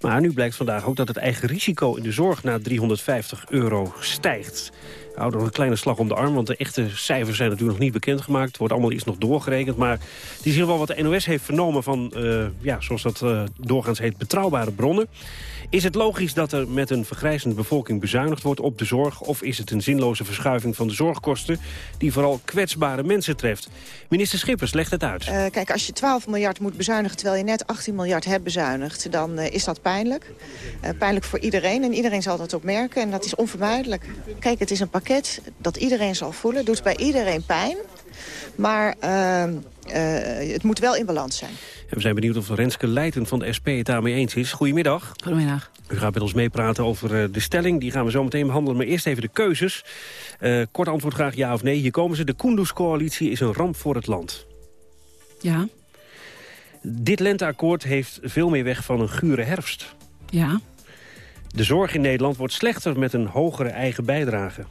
Maar nu blijkt vandaag ook dat het eigen risico in de zorg naar 350 euro stijgt. Hou nog een kleine slag om de arm, want de echte cijfers zijn natuurlijk nog niet bekendgemaakt. Het wordt allemaal iets nog doorgerekend. Maar het is geval wat de NOS heeft vernomen van, eh, ja, zoals dat eh, doorgaans heet, betrouwbare bronnen. Is het logisch dat er met een vergrijzende bevolking bezuinigd wordt op de zorg? Of is het een zinloze verschuiving van de zorgkosten die vooral kwetsbare mensen treft? Minister Schippers legt het uit. Uh, kijk, als je 12 miljard moet bezuinigen terwijl je net 18 miljard hebt bezuinigd, dan is dat pijnlijk. Pijnlijk voor iedereen en iedereen zal dat ook merken en dat is onvermijdelijk. Kijk, het is een pakket dat iedereen zal voelen, doet bij iedereen pijn. Maar het moet wel in balans zijn. En we zijn benieuwd of Renske Leijten van de SP het daarmee eens is. Goedemiddag. Goedemiddag. U gaat met ons meepraten over de stelling. Die gaan we zo meteen behandelen. Maar eerst even de keuzes. Uh, kort antwoord graag ja of nee. Hier komen ze. De Kunduz-coalitie is een ramp voor het land. Ja. Dit lenteakkoord heeft veel meer weg van een gure herfst. Ja. De zorg in Nederland wordt slechter met een hogere eigen bijdrage.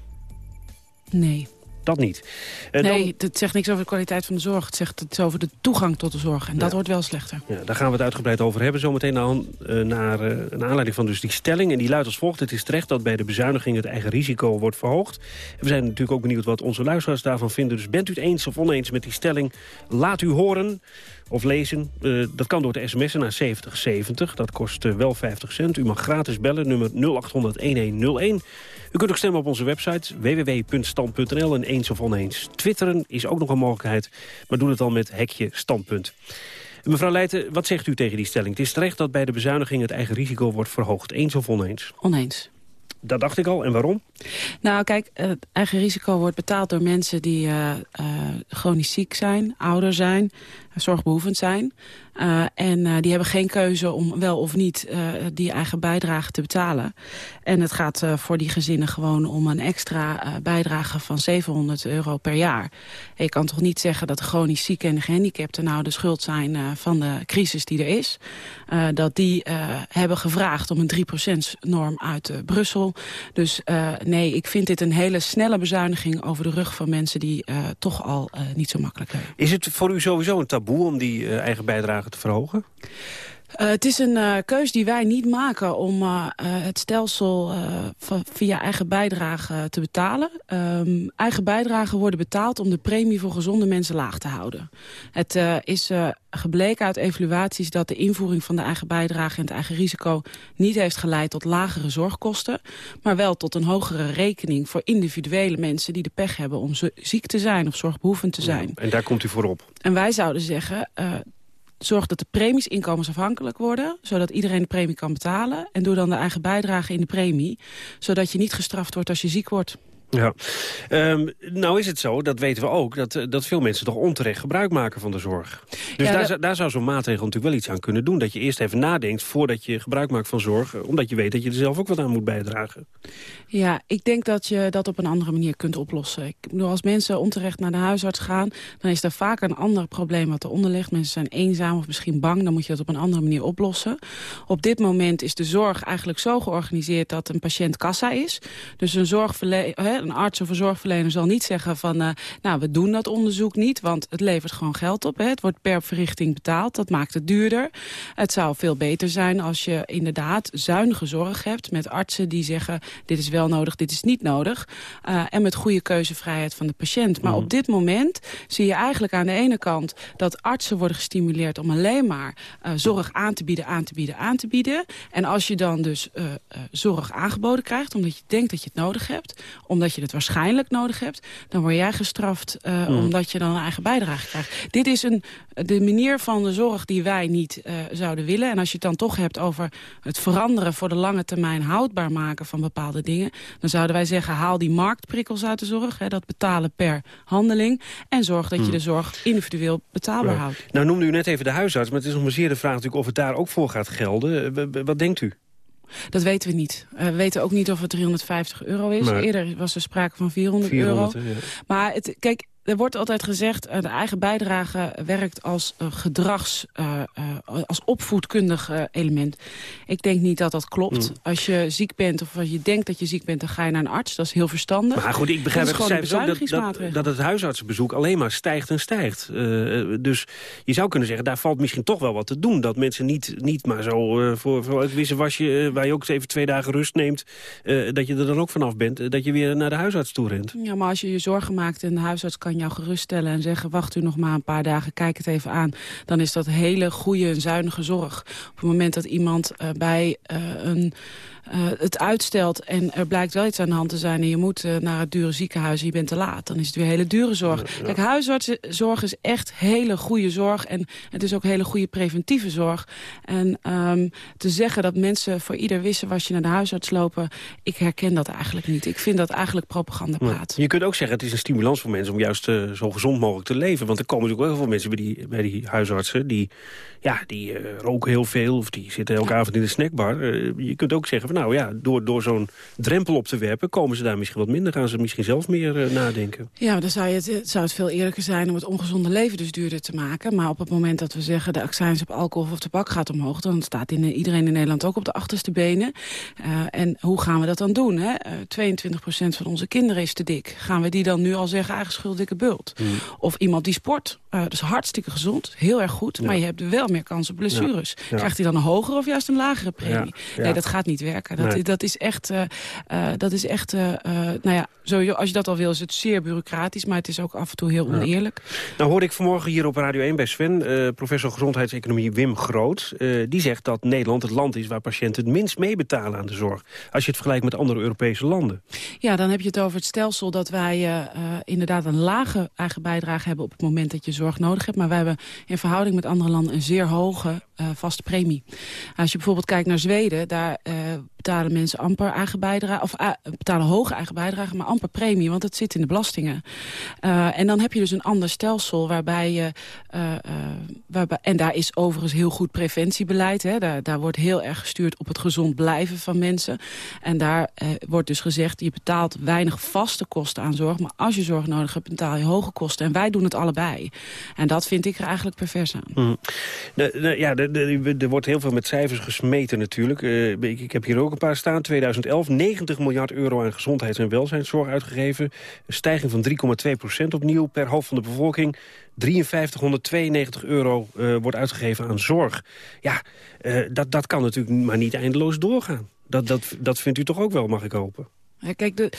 Nee. Dat niet. Uh, nee, dan... het zegt niks over de kwaliteit van de zorg. Het zegt iets over de toegang tot de zorg. En dat wordt wel slechter. Ja, daar gaan we het uitgebreid over hebben. Zometeen naar, uh, naar, uh, naar aanleiding van dus die stelling. En die luidt als volgt. Het is terecht dat bij de bezuiniging het eigen risico wordt verhoogd. En we zijn natuurlijk ook benieuwd wat onze luisteraars daarvan vinden. Dus bent u het eens of oneens met die stelling? Laat u horen of lezen. Uh, dat kan door de sms'en naar 7070. Dat kost uh, wel 50 cent. U mag gratis bellen, nummer 0800-1101. U kunt ook stemmen op onze website www.stand.nl en eens of oneens. Twitteren is ook nog een mogelijkheid, maar doe het dan met hekje standpunt. Mevrouw Leijten, wat zegt u tegen die stelling? Het is terecht dat bij de bezuiniging het eigen risico wordt verhoogd. Eens of oneens? Oneens. Dat dacht ik al. En waarom? Nou, kijk, het eigen risico wordt betaald door mensen die uh, uh, chronisch ziek zijn, ouder zijn, zorgbehoevend zijn. Uh, en die hebben geen keuze om wel of niet die eigen bijdrage te betalen. En het gaat voor die gezinnen gewoon om een extra bijdrage van 700 euro per jaar. En je kan toch niet zeggen dat de chronisch zieken en gehandicapten nou de schuld zijn van de crisis die er is. dat die hebben gevraagd om een 3%-norm uit Brussel. Dus nee, ik vind dit een hele snelle bezuiniging over de rug van mensen die toch al niet zo makkelijk hebben. Is het voor u sowieso een taboe om die uh, eigen bijdrage te verhogen? Uh, het is een uh, keus die wij niet maken om uh, het stelsel via eigen bijdrage te betalen. Um, eigen bijdragen worden betaald om de premie voor gezonde mensen laag te houden. Het is gebleken uit evaluaties dat de invoering van de eigen bijdrage en het eigen risico niet heeft geleid tot lagere zorgkosten, maar wel tot een hogere rekening voor individuele mensen die de pech hebben om ziek te zijn of zorgbehoevend te zijn. Ja, en daar komt u voor op. En wij zouden zeggen, zorg dat de premies inkomensafhankelijk worden... zodat iedereen de premie kan betalen. En doe dan de eigen bijdrage in de premie... zodat je niet gestraft wordt als je ziek wordt. Ja, um, nou is het zo, dat weten we ook, dat, dat veel mensen toch onterecht gebruik maken van de zorg. Dus ja, daar, dat... daar zou zo'n maatregel natuurlijk wel iets aan kunnen doen. Dat je eerst even nadenkt voordat je gebruik maakt van zorg, omdat je weet dat je er zelf ook wat aan moet bijdragen. Ja, ik denk dat je dat op een andere manier kunt oplossen. Ik bedoel, als mensen onterecht naar de huisarts gaan, dan is er vaak een ander probleem wat eronder ligt. Mensen zijn eenzaam of misschien bang, dan moet je dat op een andere manier oplossen. Op dit moment is de zorg eigenlijk zo georganiseerd dat een patiënt kassa is. Dus een zorgverlener een arts of een zorgverlener zal niet zeggen van... Uh, nou, we doen dat onderzoek niet, want het levert gewoon geld op. Hè. Het wordt per verrichting betaald, dat maakt het duurder. Het zou veel beter zijn als je inderdaad zuinige zorg hebt... met artsen die zeggen, dit is wel nodig, dit is niet nodig. Uh, en met goede keuzevrijheid van de patiënt. Maar mm. op dit moment zie je eigenlijk aan de ene kant... dat artsen worden gestimuleerd om alleen maar uh, zorg aan te bieden, aan te bieden, aan te bieden. En als je dan dus zorg aangeboden krijgt, omdat je denkt dat je het nodig hebt... omdat je het waarschijnlijk nodig hebt... dan word jij gestraft uh, mm. omdat je dan een eigen bijdrage krijgt. Dit is een, de manier van de zorg die wij niet uh, zouden willen. En als je het dan toch hebt over het veranderen... voor de lange termijn houdbaar maken van bepaalde dingen... dan zouden wij zeggen, haal die marktprikkels uit de zorg. Hè, dat betalen per handeling. En zorg dat mm. je de zorg individueel betaalbaar ja. houdt. Nou noemde u net even de huisarts... maar het is nog maar zeer de vraag natuurlijk of het daar ook voor gaat gelden. Wat denkt u? Dat weten we niet. Uh, we weten ook niet of het 350 euro is. Eerder was er sprake van 400, 400 euro. Ja. Maar het, kijk, er wordt altijd gezegd, uh, de eigen bijdrage werkt als uh, gedrags, uh, als opvoedkundig element. Ik denk niet dat dat klopt. Mm. Als je ziek bent of als je denkt dat je ziek bent, dan ga je naar een arts. Dat is heel verstandig. Maar goed, ik begrijp het cijfers ook dat, dat, dat, het huisartsenbezoek alleen maar stijgt en stijgt. dus je zou kunnen zeggen, daar valt misschien toch wel wat te doen. Dat mensen niet, niet maar zo voor, voor het wasje, waar je ook eens even twee dagen rust neemt, dat je er dan ook vanaf bent, dat je weer naar de huisarts toe rent. Ja, maar als je je zorgen maakt en de huisarts kan jou geruststellen... en zeggen, wacht u nog maar een paar dagen, kijk het even aan... dan is dat hele goede en zuinige zorg. Op het moment dat iemand uh, bij uh, een het uitstelt en er blijkt wel iets aan de hand te zijn... en je moet uh, naar het dure ziekenhuis en je bent te laat... dan is het weer hele dure zorg. Ja. Kijk, huisartszorg is echt hele goede zorg... en het is ook hele goede preventieve zorg. En um, te zeggen dat mensen voor ieder wissen was je naar de huisarts lopen... ik herken dat eigenlijk niet. Ik vind dat eigenlijk propagandapraat. Ja. Je kunt ook zeggen, het is een stimulans voor mensen... om juist uh, zo gezond mogelijk te leven. Want er komen natuurlijk wel heel veel mensen bij die, bij die huisartsen... die, ja, die uh, roken heel veel of die zitten elke avond in de snackbar. Uh, je kunt ook zeggen nou ja, door, door zo'n drempel op te werpen... komen ze daar misschien wat minder, gaan ze misschien zelf meer uh, nadenken. Ja, dan zou, je het, zou het veel eerlijker zijn om het ongezonde leven dus duurder te maken. Maar op het moment dat we zeggen de accijns op alcohol of tabak gaat omhoog... dan staat in, iedereen in Nederland ook op de achterste benen. Uh, en hoe gaan we dat dan doen? Hè? Uh, 22% van onze kinderen is te dik. Gaan we die dan nu al zeggen eigen schuld dikke bult? Mm. Of iemand die sport, dus hartstikke gezond, heel erg goed... Ja. maar je hebt wel meer kans op blessures. Ja. Ja. Krijgt hij dan een hogere of juist een lagere premie? Nee, dat gaat niet werken. Dat, nee. dat is echt, uh, uh, dat is echt uh, nou ja, sowieso, als je dat al wil is het zeer bureaucratisch, maar het is ook af en toe heel oneerlijk. Ja. Nou hoorde ik vanmorgen hier op Radio 1 bij Sven, professor gezondheidseconomie Wim Groot. die zegt dat Nederland het land is waar patiënten het minst meebetalen aan de zorg. Als je het vergelijkt met andere Europese landen. Ja, dan heb je het over het stelsel dat wij inderdaad een lage eigen bijdrage hebben op het moment dat je zorg nodig hebt. Maar wij hebben in verhouding met andere landen een zeer hoge vaste premie. Als je bijvoorbeeld kijkt naar Zweden, daar betalen mensen amper eigen bijdrage, of uh, betalen hoge eigen bijdrage, maar amper premie, want het zit in de belastingen. Uh, en dan heb je dus een ander stelsel waarbij je, uh, waarbij, en daar is overigens heel goed preventiebeleid, hè, daar, daar wordt heel erg gestuurd op het gezond blijven van mensen. En daar wordt dus gezegd, je betaalt weinig vaste kosten aan zorg, maar als je zorg nodig hebt, betaal je hoge kosten. En wij doen het allebei. En dat vind ik er eigenlijk pervers aan. Mm. De, de, ja, er wordt heel veel met cijfers gesmeten natuurlijk. ik, ik heb hier ook een paar staan. 2011 90 miljard euro aan gezondheids- en welzijnszorg uitgegeven. Een stijging van 3,2 procent opnieuw per hoofd van de bevolking. 5392 euro uh, wordt uitgegeven aan zorg. Ja, uh, dat, dat kan natuurlijk maar niet eindeloos doorgaan. Dat, dat, dat vindt u toch ook wel, mag ik hopen? Kijk, de,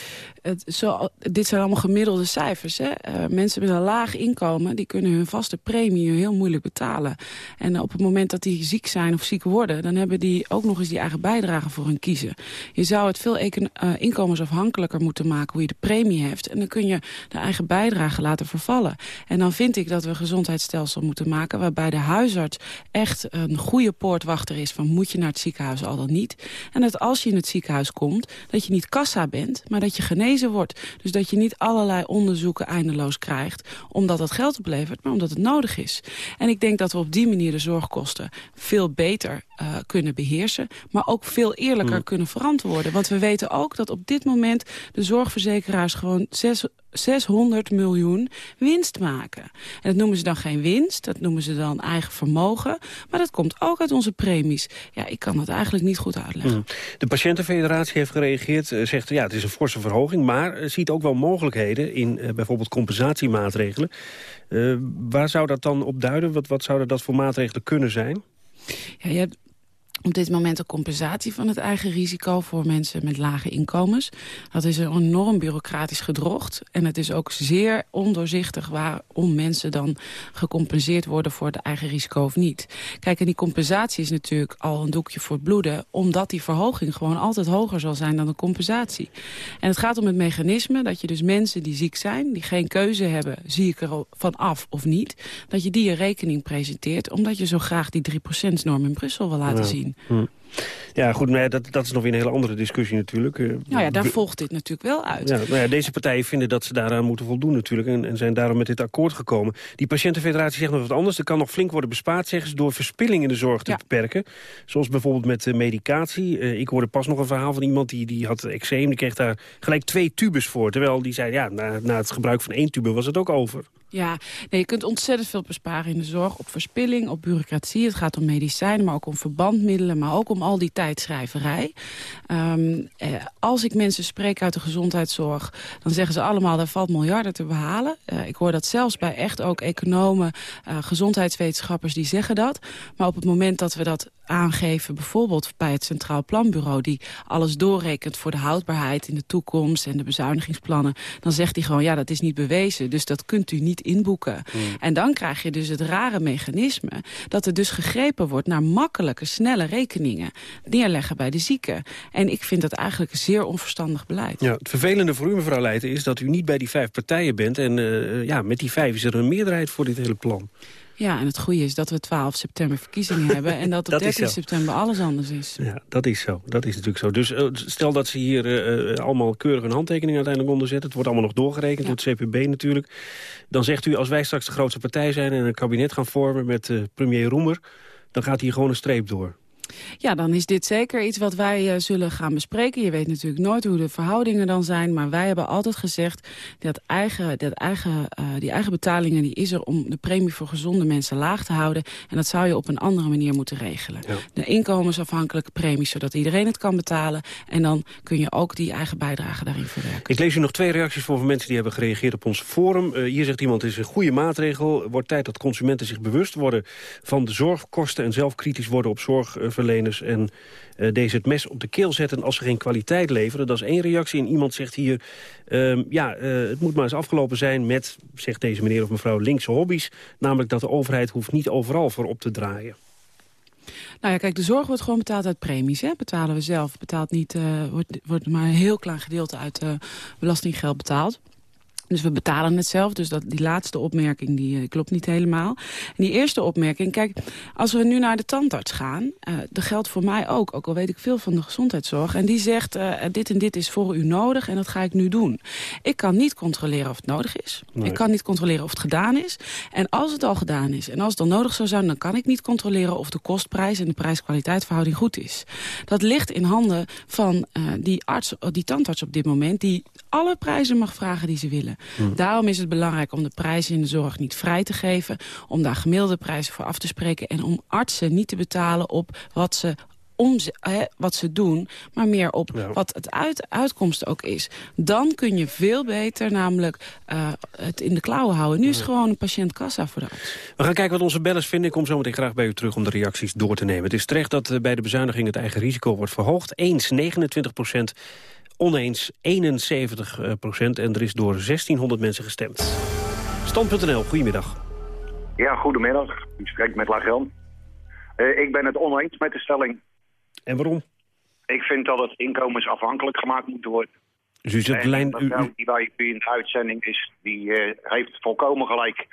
zo, dit zijn allemaal gemiddelde cijfers. Hè? Uh, mensen met een laag inkomen die kunnen hun vaste premie heel moeilijk betalen. En op het moment dat die ziek zijn of ziek worden... dan hebben die ook nog eens die eigen bijdrage voor hun kiezen. Je zou het veel uh, inkomensafhankelijker moeten maken hoe je de premie hebt. En dan kun je de eigen bijdrage laten vervallen. En dan vind ik dat we een gezondheidsstelsel moeten maken... waarbij de huisarts echt een goede poortwachter is... van moet je naar het ziekenhuis al dan niet. En dat als je in het ziekenhuis komt, dat je niet kassa maar dat je genezen wordt. Dus dat je niet allerlei onderzoeken eindeloos krijgt... omdat dat geld oplevert, maar omdat het nodig is. En ik denk dat we op die manier de zorgkosten veel beter uh, kunnen beheersen... maar ook veel eerlijker mm. kunnen verantwoorden. Want we weten ook dat op dit moment de zorgverzekeraars gewoon... Zes, 600 miljoen winst maken. En dat noemen ze dan geen winst, dat noemen ze dan eigen vermogen. Maar dat komt ook uit onze premies. Ja, ik kan dat eigenlijk niet goed uitleggen. Mm. De patiëntenfederatie heeft gereageerd, uh, zegt ja, het is een forse verhoging... maar uh, ziet ook wel mogelijkheden in uh, bijvoorbeeld compensatiemaatregelen. waar zou dat dan op duiden? Wat, wat zouden dat voor maatregelen kunnen zijn? Ja, je hebt op dit moment een compensatie van het eigen risico voor mensen met lage inkomens. Dat is een enorm bureaucratisch gedrocht. En het is ook zeer ondoorzichtig waarom mensen dan gecompenseerd worden voor het eigen risico of niet. Kijk, en die compensatie is natuurlijk al een doekje voor het bloeden, omdat die verhoging gewoon altijd hoger zal zijn dan de compensatie. En het gaat om het mechanisme dat je dus mensen die ziek zijn, die geen keuze hebben, zie ik er van af of niet, dat je die een rekening presenteert, omdat je zo graag die 3%-norm in Brussel wil laten ja. zien. Hm. Ja, goed, maar dat, dat is nog weer een hele andere discussie natuurlijk. Eh, Nou ja, daar volgt dit natuurlijk wel uit. Ja, nou ja, deze partijen vinden dat ze daaraan moeten voldoen natuurlijk... En, en zijn daarom met dit akkoord gekomen. Die patiëntenfederatie zegt nog wat anders. Er kan nog flink worden bespaard, zeggen ze... door verspilling in de zorg te beperken. Zoals bijvoorbeeld met eh, medicatie. Eh, ik hoorde pas nog een verhaal van iemand die, die had eczeem. Die kreeg daar gelijk twee tubes voor. Terwijl die zei, ja, na, na het gebruik van één tube was het ook over. Ja, nee, je kunt ontzettend veel besparen in de zorg. Op verspilling, op bureaucratie. Het gaat om medicijnen, maar ook om verbandmiddelen. Maar ook om al die tijdschrijverij. Ehm, eh, als ik mensen spreek uit de gezondheidszorg... dan zeggen ze allemaal, daar valt miljarden te behalen. Eh, ik hoor dat zelfs bij echt ook economen, eh, gezondheidswetenschappers... die zeggen dat. Maar op het moment dat we dat aangeven... bijvoorbeeld bij het Centraal Planbureau... die alles doorrekent voor de houdbaarheid in de toekomst... en de bezuinigingsplannen... dan zegt hij gewoon, ja, dat is niet bewezen. Dus dat kunt u niet inboeken. En dan krijg je dus het rare mechanisme... dat er dus gegrepen wordt naar makkelijke, snelle rekeningen... neerleggen bij de zieken. En ik vind dat eigenlijk een zeer onverstandig beleid. Ja, het vervelende voor u, mevrouw Leijten, is dat u niet bij die vijf partijen bent. En eh, ja, met die vijf is er een meerderheid voor dit hele plan. Ja, en het goede is dat we 12 september verkiezingen hebben... en dat op Dat is 13 zo. september alles anders is. Ja, dat is zo. Dat is natuurlijk zo. Dus eh, stel dat ze hier eh, eh, allemaal keurig een handtekening uiteindelijk onder zetten. Het wordt allemaal nog doorgerekend door het CPB natuurlijk. Dan zegt u, als wij straks de grootste partij zijn... en een kabinet gaan vormen met eh, premier Roemer... dan gaat hier gewoon een streep door. Ja, dan is dit zeker iets wat wij eh, zullen gaan bespreken. Je weet natuurlijk nooit hoe de verhoudingen dan zijn. Maar wij hebben altijd gezegd dat, eigen, dat eigen, eh, die eigen betalingen die is er om de premie voor gezonde mensen laag te houden. En dat zou je op een andere manier moeten regelen. De inkomensafhankelijke premie, zodat iedereen het kan betalen. En dan kun je ook die eigen bijdrage daarin verwerken. Ik lees u nog twee reacties voor van mensen die hebben gereageerd op ons forum. Eh, hier zegt iemand, het is een goede maatregel. Wordt tijd dat consumenten zich bewust worden van de zorgkosten... en zelf kritisch worden op zorgverleners. En eh, deze het mes op de keel zetten als ze geen kwaliteit leveren. Dat is één reactie. En iemand zegt hier, ehm, ja, eh, het moet maar eens afgelopen zijn met... zegt deze meneer of mevrouw, linkse hobby's. Namelijk dat de overheid hoeft niet overal voor op te draaien. Nou ja, kijk, de zorg wordt gewoon betaald uit premies. Hè? Betalen we zelf. Betaalt niet, eh, wordt, wordt maar een heel klein gedeelte uit belastinggeld betaald. Dus we betalen het zelf. Dus dat, die laatste opmerking die, eh, klopt niet helemaal. En die eerste opmerking, kijk, als we nu naar de tandarts gaan... eh dat geldt voor mij ook, ook al weet ik veel van de gezondheidszorg... en die zegt, eh, dit en dit is voor u nodig en dat ga ik nu doen. Ik kan niet controleren of het nodig is. Nee. Ik kan niet controleren of het gedaan is. En als het al gedaan is en als het dan nodig zou zijn... dan kan ik niet controleren of de kostprijs en de prijs-kwaliteitverhouding goed is. Dat ligt in handen van die, arts, die tandarts op dit moment... die alle prijzen mag vragen die ze willen. Daarom is het belangrijk om de prijzen in de zorg niet vrij te geven... om daar gemiddelde prijzen voor af te spreken... en om artsen niet te betalen op wat ze hè, wat ze doen, maar meer op wat het uit, uitkomst ook is. Dan kun je veel beter namelijk eh, het in de klauwen houden. Nu is het gewoon een patiëntkassa voor de arts. We gaan kijken wat onze bellers vinden. Ik kom zo meteen graag bij u terug om de reacties door te nemen. Het is terecht dat eh, bij de bezuiniging het eigen risico wordt verhoogd. Eens 29 procent, oneens 71 procent. En er is door 1600 mensen gestemd. Stand.nl, goedemiddag. Ja, goedemiddag. U spreekt met Lagran. Eh, ik ben het oneens met de stelling. En waarom? Ik vind dat het inkomensafhankelijk gemaakt moet worden. Dus u zet de En lijn... de vrouw die bij u in de uitzending is, die eh, heeft volkomen gelijk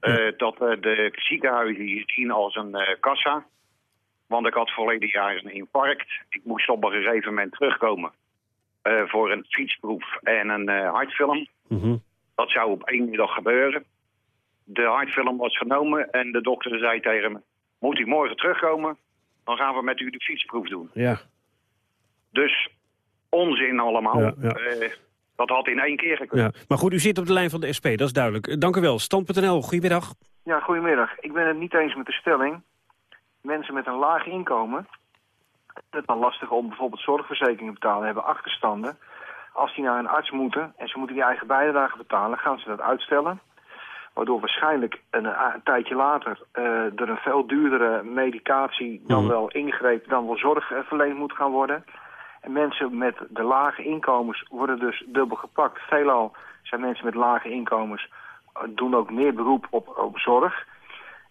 eh, dat eh, de ziekenhuizen zien als een eh, kassa. Want ik had verleden jaar een infarct. Ik moest op een gegeven moment terugkomen eh, voor een fietsproef en een eh, hartfilm. Mhm. Dat zou op één middag gebeuren. De hartfilm was genomen en de dokter zei tegen me... moet u morgen terugkomen, dan gaan we met u de fietsproef doen. Ja. Dus onzin allemaal. Ja, ja. Eh, dat had in één keer gekund. Ja. Maar goed, u zit op de lijn van de SP, dat is duidelijk. Dank u wel. Stand.nl, goedemiddag. Ja, goedemiddag. Ik ben het niet eens met de stelling. Mensen met een laag inkomen, het dan lastig om bijvoorbeeld zorgverzekeringen te betalen, hebben achterstanden. Als die naar een arts moeten en ze moeten die eigen bijdrage betalen, gaan ze dat uitstellen. Waardoor waarschijnlijk een, eh, een tijdje later eh, er een veel duurdere medicatie, dan Mhm. wel ingreep, dan wel zorg eh, verleend moet gaan worden. En mensen met de lage inkomens worden dus dubbel gepakt. Veelal zijn mensen met lage inkomens doen ook meer beroep op, op zorg.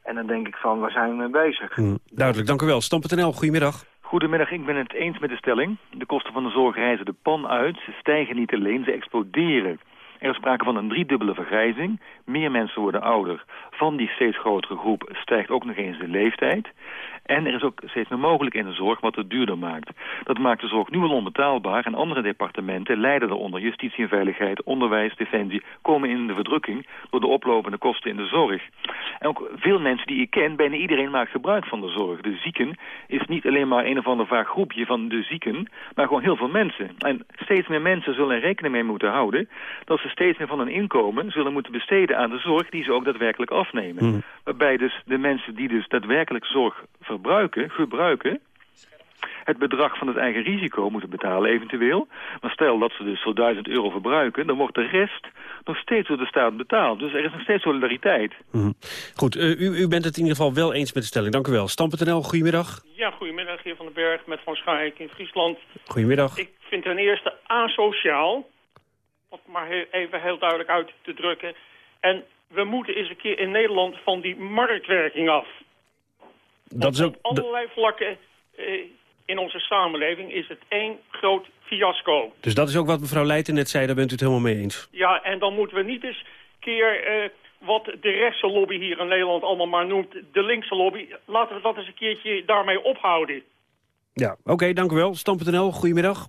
En dan denk ik van, waar zijn we mee bezig? Hm, Duidelijk, dank u wel. Stand.nl, goedemiddag. Goedemiddag, ik ben het eens met de stelling. De kosten van de zorg reizen de pan uit. Ze stijgen niet alleen, ze exploderen. Er is sprake van een driedubbele vergrijzing. Meer mensen worden ouder. Van die steeds grotere groep stijgt ook nog eens de leeftijd. En er is ook steeds meer mogelijk in de zorg wat het duurder maakt. Dat maakt de zorg nu al onbetaalbaar en andere departementen lijden eronder. Justitie en veiligheid, onderwijs, defensie komen in de verdrukking door de oplopende kosten in de zorg. En ook veel mensen die ik ken, bijna iedereen maakt gebruik van de zorg. De zieken is niet alleen maar een of ander vaag groepje van de zieken, maar gewoon heel veel mensen. En steeds meer mensen zullen er rekening mee moeten houden dat ze steeds meer van hun inkomen zullen moeten besteden aan de zorg die ze ook daadwerkelijk afnemen. Waarbij dus de mensen die dus daadwerkelijk zorg verbruiken, gebruiken, het bedrag van het eigen risico moeten betalen eventueel. Maar stel dat ze dus voor 1000 euro verbruiken, dan wordt de rest nog steeds door de staat betaald. Dus er is nog steeds solidariteit. Mhm. Goed, eh, u, u bent het in ieder geval wel eens met de stelling. Dank u wel. Stam.nl, goedemiddag. Ja, goedemiddag, heer Van den Berg met Van Schaik in Friesland. Goedemiddag. Ik vind ten eerste asociaal, om maar even heel duidelijk uit te drukken. En we moeten eens een keer in Nederland van die marktwerking af. Dat is ook... Op allerlei vlakken eh, in onze samenleving is het één groot fiasco. Dus dat is ook wat mevrouw Leijten net zei, daar bent u het helemaal mee eens. Ja, en dan moeten we niet eens keer eh, wat de rechtse lobby hier in Nederland allemaal maar noemt, de linkse lobby. Laten we dat eens een keertje daarmee ophouden. Ja, oké, dank u wel. Stam.nl, goedemiddag.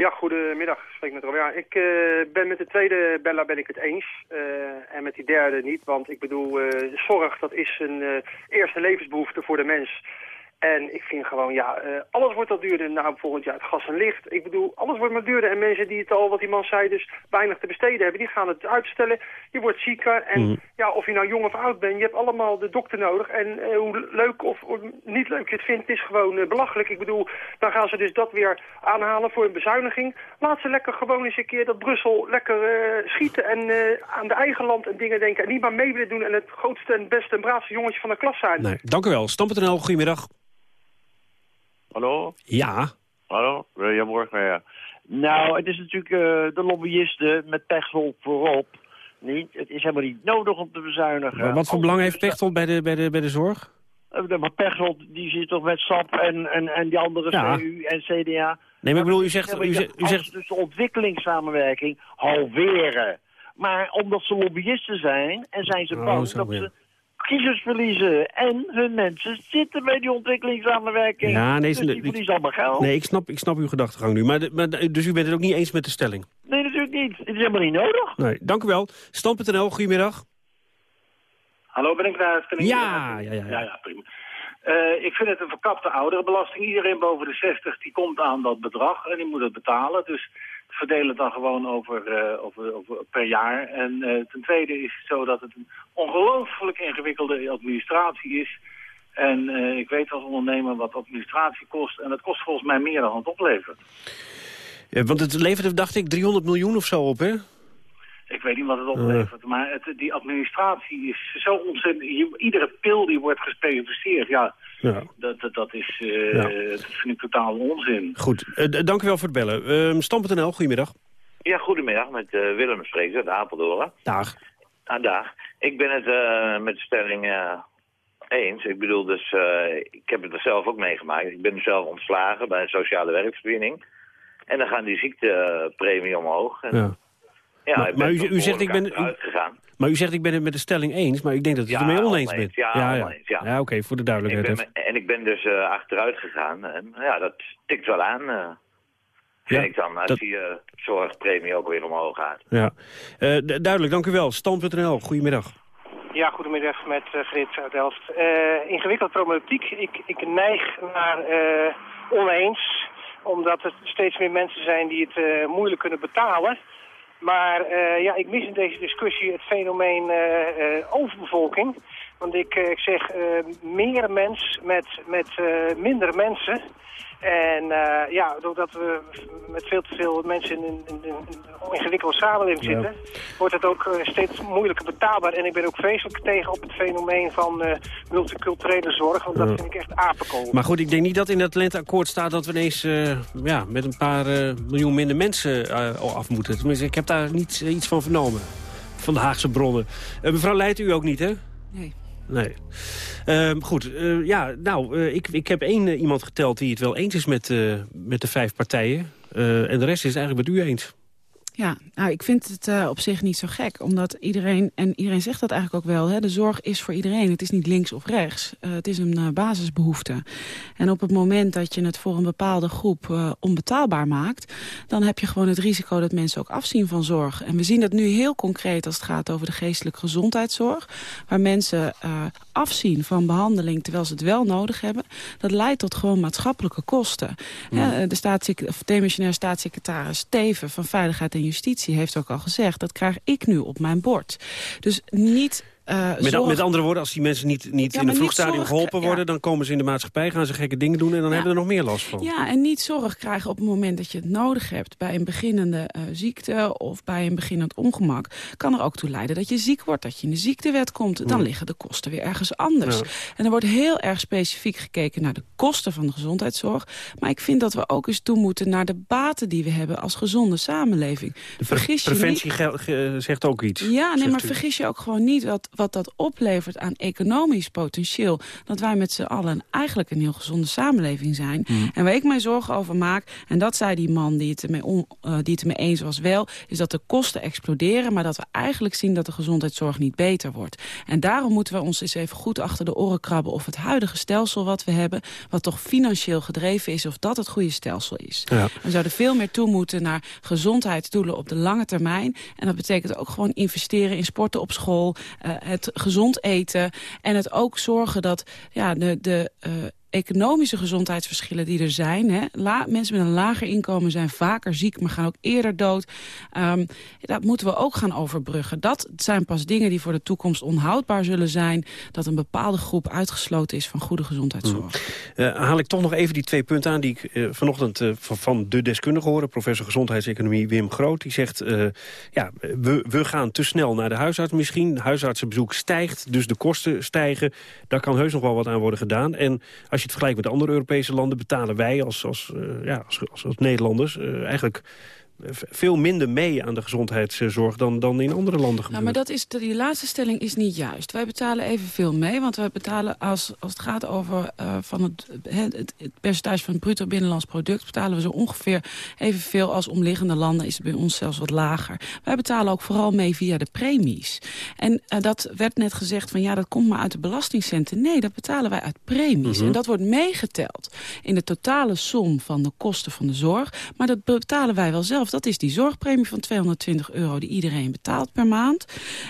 Ja, goedemiddag. Spreek met Rob. Ja, ik eh, ben met de tweede Bella ben ik het eens. eh, en met die derde niet. Want ik bedoel, eh, zorg dat is een eerste levensbehoefte voor de mens. En ik vind gewoon, ja, eh, alles wordt al duurder. Nou, volgend jaar het gas en licht. Ik bedoel, alles wordt maar duurder. En mensen die het al, wat die man zei, dus weinig te besteden hebben, die gaan het uitstellen. Je wordt zieker. En Mhm. ja, of je nou jong of oud bent, je hebt allemaal de dokter nodig. En eh, hoe leuk of, of niet leuk je het vindt, is gewoon eh, belachelijk. Ik bedoel, dan gaan ze dus dat weer aanhalen voor een bezuiniging. Laat ze lekker gewoon eens een keer dat Brussel lekker schieten en aan de eigen land en dingen denken. En niet maar mee willen doen en het grootste en beste en braafste jongetje van de klas zijn. Nee, dank u wel. Stam.nl, goedemiddag. Hallo? Ja. Hallo? Eh, Ja, morgen, ja. Nou, het is natuurlijk eh, de lobbyisten met Pechtold voorop. Niet, het is helemaal niet nodig om te bezuinigen. Maar wat voor belang heeft Pechtold bij de, bij de, bij de zorg? Eh, Maar Pechtold, die zit toch met SAP en, en, en die andere Ja. CU en CDA. Nee, maar ik bedoel, u zegt... U zegt, u zegt dus de ontwikkelingssamenwerking halveren. Maar omdat ze lobbyisten zijn en zijn ze Oh, bang dat ze kiezers verliezen. En hun mensen zitten bij die ontwikkelingssamenwerking. Ja, nee, dus ze- die ik- verliezen allemaal geld. Nee, ik snap, ik snap uw gedachtegang nu. Maar, de- maar, dus u bent het ook niet eens met de stelling? Nee, natuurlijk niet. Het is helemaal niet nodig. Nee, dank u wel. Stam.nl, goedemiddag. Hallo, ben ik daar? Ben ik Ja, ja, ja, ja. ja, prima. Eh, ik vind het een verkapte ouderenbelasting. Iedereen boven de 60 die komt aan dat bedrag en die moet het betalen. Dus verdeel het dan gewoon over, eh, over, over per jaar. En eh, ten tweede is het zo dat het een ongelooflijk ingewikkelde administratie is. En eh, ik weet als ondernemer wat administratie kost. En dat kost volgens mij meer dan het oplevert. Ja, want het leverde, dacht ik, 300 miljoen of zo op, hè? Ik weet niet wat het oplevert, maar het, die administratie is zo ontzettend... je- Iedere pil die wordt gespecificeerd, ja, Ja. dat, dat, dat is, eh, Ja. dat vind ik totaal onzin. Goed, eh, d- dank u wel voor het bellen. Ehm Stam.nl, goedemiddag. Ja, goedemiddag, met eh, Willem spreekt uit Apeldoorn. Dag. Ah, dag. Ik ben het eh, met de stelling eh, eens. Ik bedoel dus, eh, ik heb het er zelf ook meegemaakt. Ik ben zelf ontslagen bij een sociale werkverbinding. En dan gaan die ziektepremie omhoog. En, Ja. Ja, Maar- ik maar ben u- zegt, ik ben- behoorlijk u- achteruit gegaan. Maar u zegt, ik ben het met de stelling eens, maar ik denk dat u Ja, het ermee oneens bent. Ja, ja. oneens, ja. oké, voor de Ik duidelijkheid. ben, even. me- en ik ben dus eh, achteruit gegaan. En ja, dat tikt wel aan. eh vind Ja, ik dan, als dat- die eh, zorgpremie ook weer omhoog gaat. Ja. Eh, duidelijk, dank u wel. Stam.nl, goedemiddag. Ja, goedemiddag met Grit uit Delft. Eh ingewikkelde problematiek. Ik, ik neig naar eh, oneens, omdat er steeds meer mensen zijn die het eh, moeilijk kunnen betalen. Maar eh, ja, ik mis in deze discussie het fenomeen eh, eh, overbevolking. Want ik, eh, ik zeg eh, meer mens met, met eh, minder mensen. En eh, ja, doordat we met veel te veel mensen in een, in een- in een ingewikkelde samenleving Ja. zitten, wordt het ook steeds moeilijker betaalbaar. En ik ben ook vreselijk tegen op het fenomeen van eh, multiculturele zorg, want dat vind ik echt apenkool. Maar goed, ik denk niet dat in het lenteakkoord staat dat we ineens eh, ja, met een paar miljoen minder mensen af moeten. Tenminste, ik heb daar niet iets van vernomen. Van de Haagse bronnen. Mevrouw Leidt u ook niet, hè? Nee. Nee. Ehm, goed, eh, ja, nou, eh, ik, ik heb één eh, iemand geteld die het wel eens is met, met de vijf partijen. En de rest is eigenlijk met u eens. Ja, nou, ik vind het uh, op zich niet zo gek. Omdat iedereen, en iedereen zegt dat eigenlijk ook wel... Hè, de zorg is voor iedereen. Het is niet links of rechts. Uh, het is een uh, basisbehoefte. En op het moment dat je het voor een bepaalde groep onbetaalbaar maakt... dan heb je gewoon het risico dat mensen ook afzien van zorg. En we zien dat nu heel concreet als het gaat over de geestelijke gezondheidszorg. Waar mensen afzien van behandeling terwijl ze het wel nodig hebben. Dat leidt tot gewoon maatschappelijke kosten. Ja, de staatssec of demissionair staatssecretaris Steven van Veiligheid en Justitie heeft ook al gezegd... dat krijg ik nu op mijn bord. Dus niet uh, met, met, andere woorden, als die mensen niet, niet in een vroeg stadium geholpen worden... dan komen ze in de maatschappij, gaan ze gekke dingen doen... en dan hebben we er nog meer last van. Ja, en niet zorg krijgen op het moment dat je het nodig hebt... bij een beginnende uh, ziekte of bij een beginnend ongemak... kan er ook toe leiden dat je ziek wordt, dat je in de ziektewet komt. Dan liggen de kosten weer ergens anders. En er wordt heel erg specifiek gekeken naar de kosten van de gezondheidszorg. Maar ik vind dat we ook eens toe moeten naar de baten die we hebben... als gezonde samenleving. De vergis je preventie niet... zegt ook iets. Ja, nee, maar vergis je ook gewoon niet... wat wat dat oplevert aan economisch potentieel... dat wij met z'n allen eigenlijk een heel gezonde samenleving zijn. Mm. En waar ik mij zorgen over maak, en dat zei die man die het, ermee on, uh, die het ermee eens was wel... is dat de kosten exploderen, maar dat we eigenlijk zien dat de gezondheidszorg niet beter wordt. En daarom moeten we ons eens even goed achter de oren krabben... of het huidige stelsel wat we hebben, wat toch financieel gedreven is... of dat het goede stelsel is. Ja. We zouden veel meer toe moeten naar gezondheidsdoelen op de lange termijn. En dat betekent ook gewoon investeren in sporten op school... Uh, het gezond eten en het ook zorgen dat ja, de, de uh, economische gezondheidsverschillen die er zijn. Hè. Mensen met een lager inkomen zijn vaker ziek, maar gaan ook eerder dood. Um, dat moeten we ook gaan overbruggen. Dat zijn pas dingen die voor de toekomst onhoudbaar zullen zijn. Dat een bepaalde groep uitgesloten is van goede gezondheidszorg. Mm. Uh, haal ik toch nog even die twee punten aan die ik uh, vanochtend uh, van de deskundige hoorde. Professor gezondheidseconomie Wim Groot. Die zegt, ja, we, we gaan te snel naar de huisarts misschien. Huisartsenbezoek stijgt, dus de kosten stijgen. Daar kan heus nog wel wat aan worden gedaan. En als als je het vergelijkt met andere Europese landen... betalen wij als, als, uh, ja, als, als, als Nederlanders uh, eigenlijk veel minder mee aan de gezondheidszorg dan, dan in andere landen gebeurt. Nou, maar dat is, die laatste stelling is niet juist. Wij betalen evenveel mee, want wij betalen als, als het gaat over uh, van het, het, het, percentage van het bruto binnenlands product, betalen we zo ongeveer evenveel als omliggende landen, is het bij ons zelfs wat lager. Wij betalen ook vooral mee via de premies. En uh, dat werd net gezegd van ja, dat komt maar uit de belastingcenten. Nee, dat betalen wij uit premies. Mm -hmm. En dat wordt meegeteld in de totale som van de kosten van de zorg. Maar dat betalen wij wel zelf dat is die zorgpremie van 220 euro die iedereen betaalt per maand.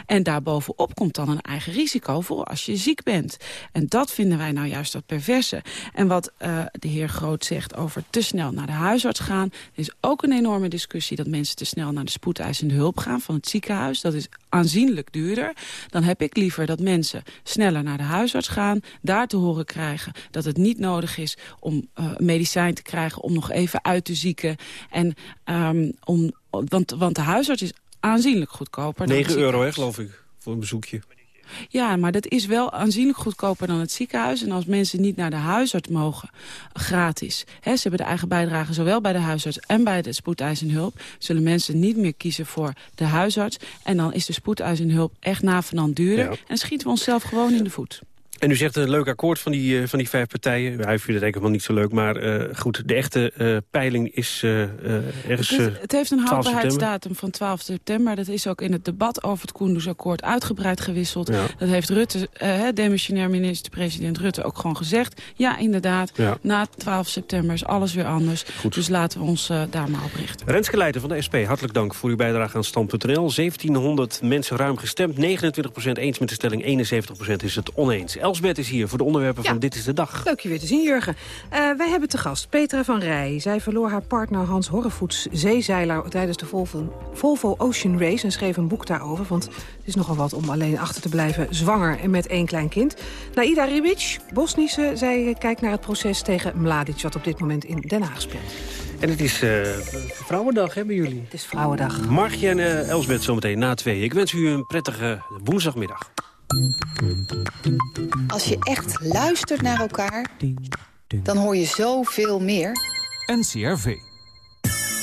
En daarbovenop komt dan een eigen risico voor als je ziek bent. En dat vinden wij nou juist dat perverse. En wat uh, de heer Groot zegt over te snel naar de huisarts gaan. Is ook een enorme discussie dat mensen te snel naar de spoedeisende hulp gaan van het ziekenhuis. Dat is aanzienlijk duurder. Dan heb ik liever dat mensen sneller naar de huisarts gaan. Daar te horen krijgen dat het niet nodig is om uh, medicijn te krijgen om nog even uit te zieken. En um, om, want, want de huisarts is aanzienlijk goedkoper. 9 euro, hè, geloof ik, voor een bezoekje. Ja, maar dat is wel aanzienlijk goedkoper dan het ziekenhuis. En als mensen niet naar de huisarts mogen, gratis. Hè, ze hebben de eigen bijdrage zowel bij de huisarts en bij de spoedeisenhulp. Zullen mensen niet meer kiezen voor de huisarts. En dan is de spoedeisenhulp echt navenant duurder. Ja. En schieten we onszelf gewoon in de voet. En u zegt een leuk akkoord van die, uh, van die vijf partijen. Hij vindt het eigenlijk helemaal niet zo leuk. Maar uh, goed, de echte uh, peiling is ergens het, het heeft een houdbaarheidsdatum van 12 september. Dat is ook in het debat over het Koendersakkoord uitgebreid gewisseld. Ja. Dat heeft Rutte, demissionair minister-president Rutte ook gewoon gezegd. Ja, inderdaad, ja. na 12 september is alles weer anders. Goed. Dus laten we ons daar maar op richten. Renske Leijten van de SP, hartelijk dank voor uw bijdrage aan Stand.nl. 1700 mensen ruim gestemd, 29% eens met de stelling, 71% is het oneens. Elsbeth is hier voor de onderwerpen ja. van Dit is de Dag. Leuk je weer te zien, Jurgen. Uh, wij hebben te gast Petra van Rij. Zij verloor haar partner Hans Horrevoets, zeezeiler... tijdens de Volvo, Volvo Ocean Race en schreef een boek daarover. Want het is nogal wat om alleen achter te blijven zwanger en met één klein kind. Naida Ribic, Bosnische, zij kijkt naar het proces tegen Mladic... wat op dit moment in Den Haag speelt. En het is uh, Vrouwendag, hebben jullie? Het is Vrouwendag. Margje en uh, Elsbeth zometeen na twee. Ik wens u een prettige woensdagmiddag. Als je echt luistert naar elkaar, dan hoor je zoveel meer. NCRV.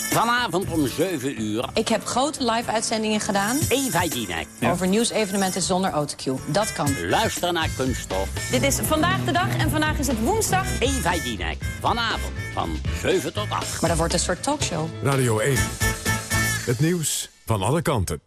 Vanavond om 7 uur. Ik heb grote live-uitzendingen gedaan. Eva Jinek. Ja. Over nieuwsevenementen zonder autocue. Dat kan. Luister naar Kunststof. Dit is Vandaag de Dag en vandaag is het woensdag. Eva Jinek. Vanavond van 7 tot 8. Maar dat wordt een soort talkshow. Radio 1. Het nieuws van alle kanten.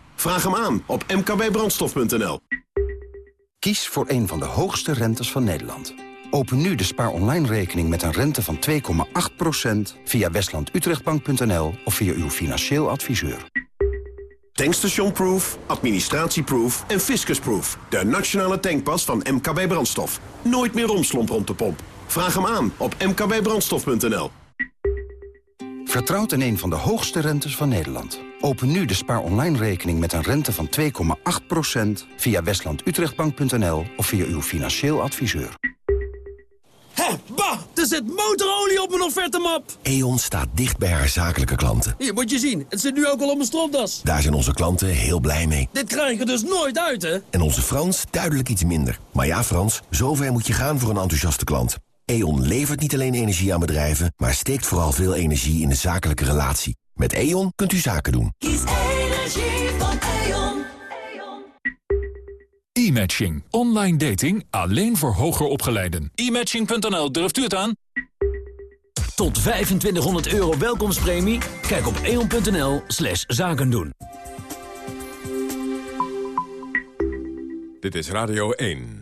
Vraag hem aan op mkbbrandstof.nl. Kies voor een van de hoogste rentes van Nederland. Open nu de spaar online rekening met een rente van 2,8% via westlandutrechtbank.nl of via uw financieel adviseur. Tankstationproof, administratieproof en fiscusproof. De nationale tankpas van MKB Brandstof. Nooit meer romslomp rond de pomp. Vraag hem aan op mkbbrandstof.nl. Vertrouwt in een van de hoogste rentes van Nederland. Open nu de spaar online rekening met een rente van 2,8% via westlandutrechtbank.nl of via uw financieel adviseur. Hé, bah! Er zit motorolie op mijn offertemap! E.ON staat dicht bij haar zakelijke klanten. Hier, moet je zien. Het zit nu ook al op mijn stropdas. Daar zijn onze klanten heel blij mee. Dit krijg je dus nooit uit, hè? En onze Frans duidelijk iets minder. Maar ja, Frans, zover moet je gaan voor een enthousiaste klant. E.ON levert niet alleen energie aan bedrijven... maar steekt vooral veel energie in de zakelijke relatie. Met E.ON kunt u zaken doen. Kies energie van E.ON. E-matching. Online dating alleen voor hoger opgeleiden. E-matching.nl, durft u het aan? Tot 2500 euro welkomstpremie? Kijk op eon.nl slash zaken doen. Dit is Radio 1.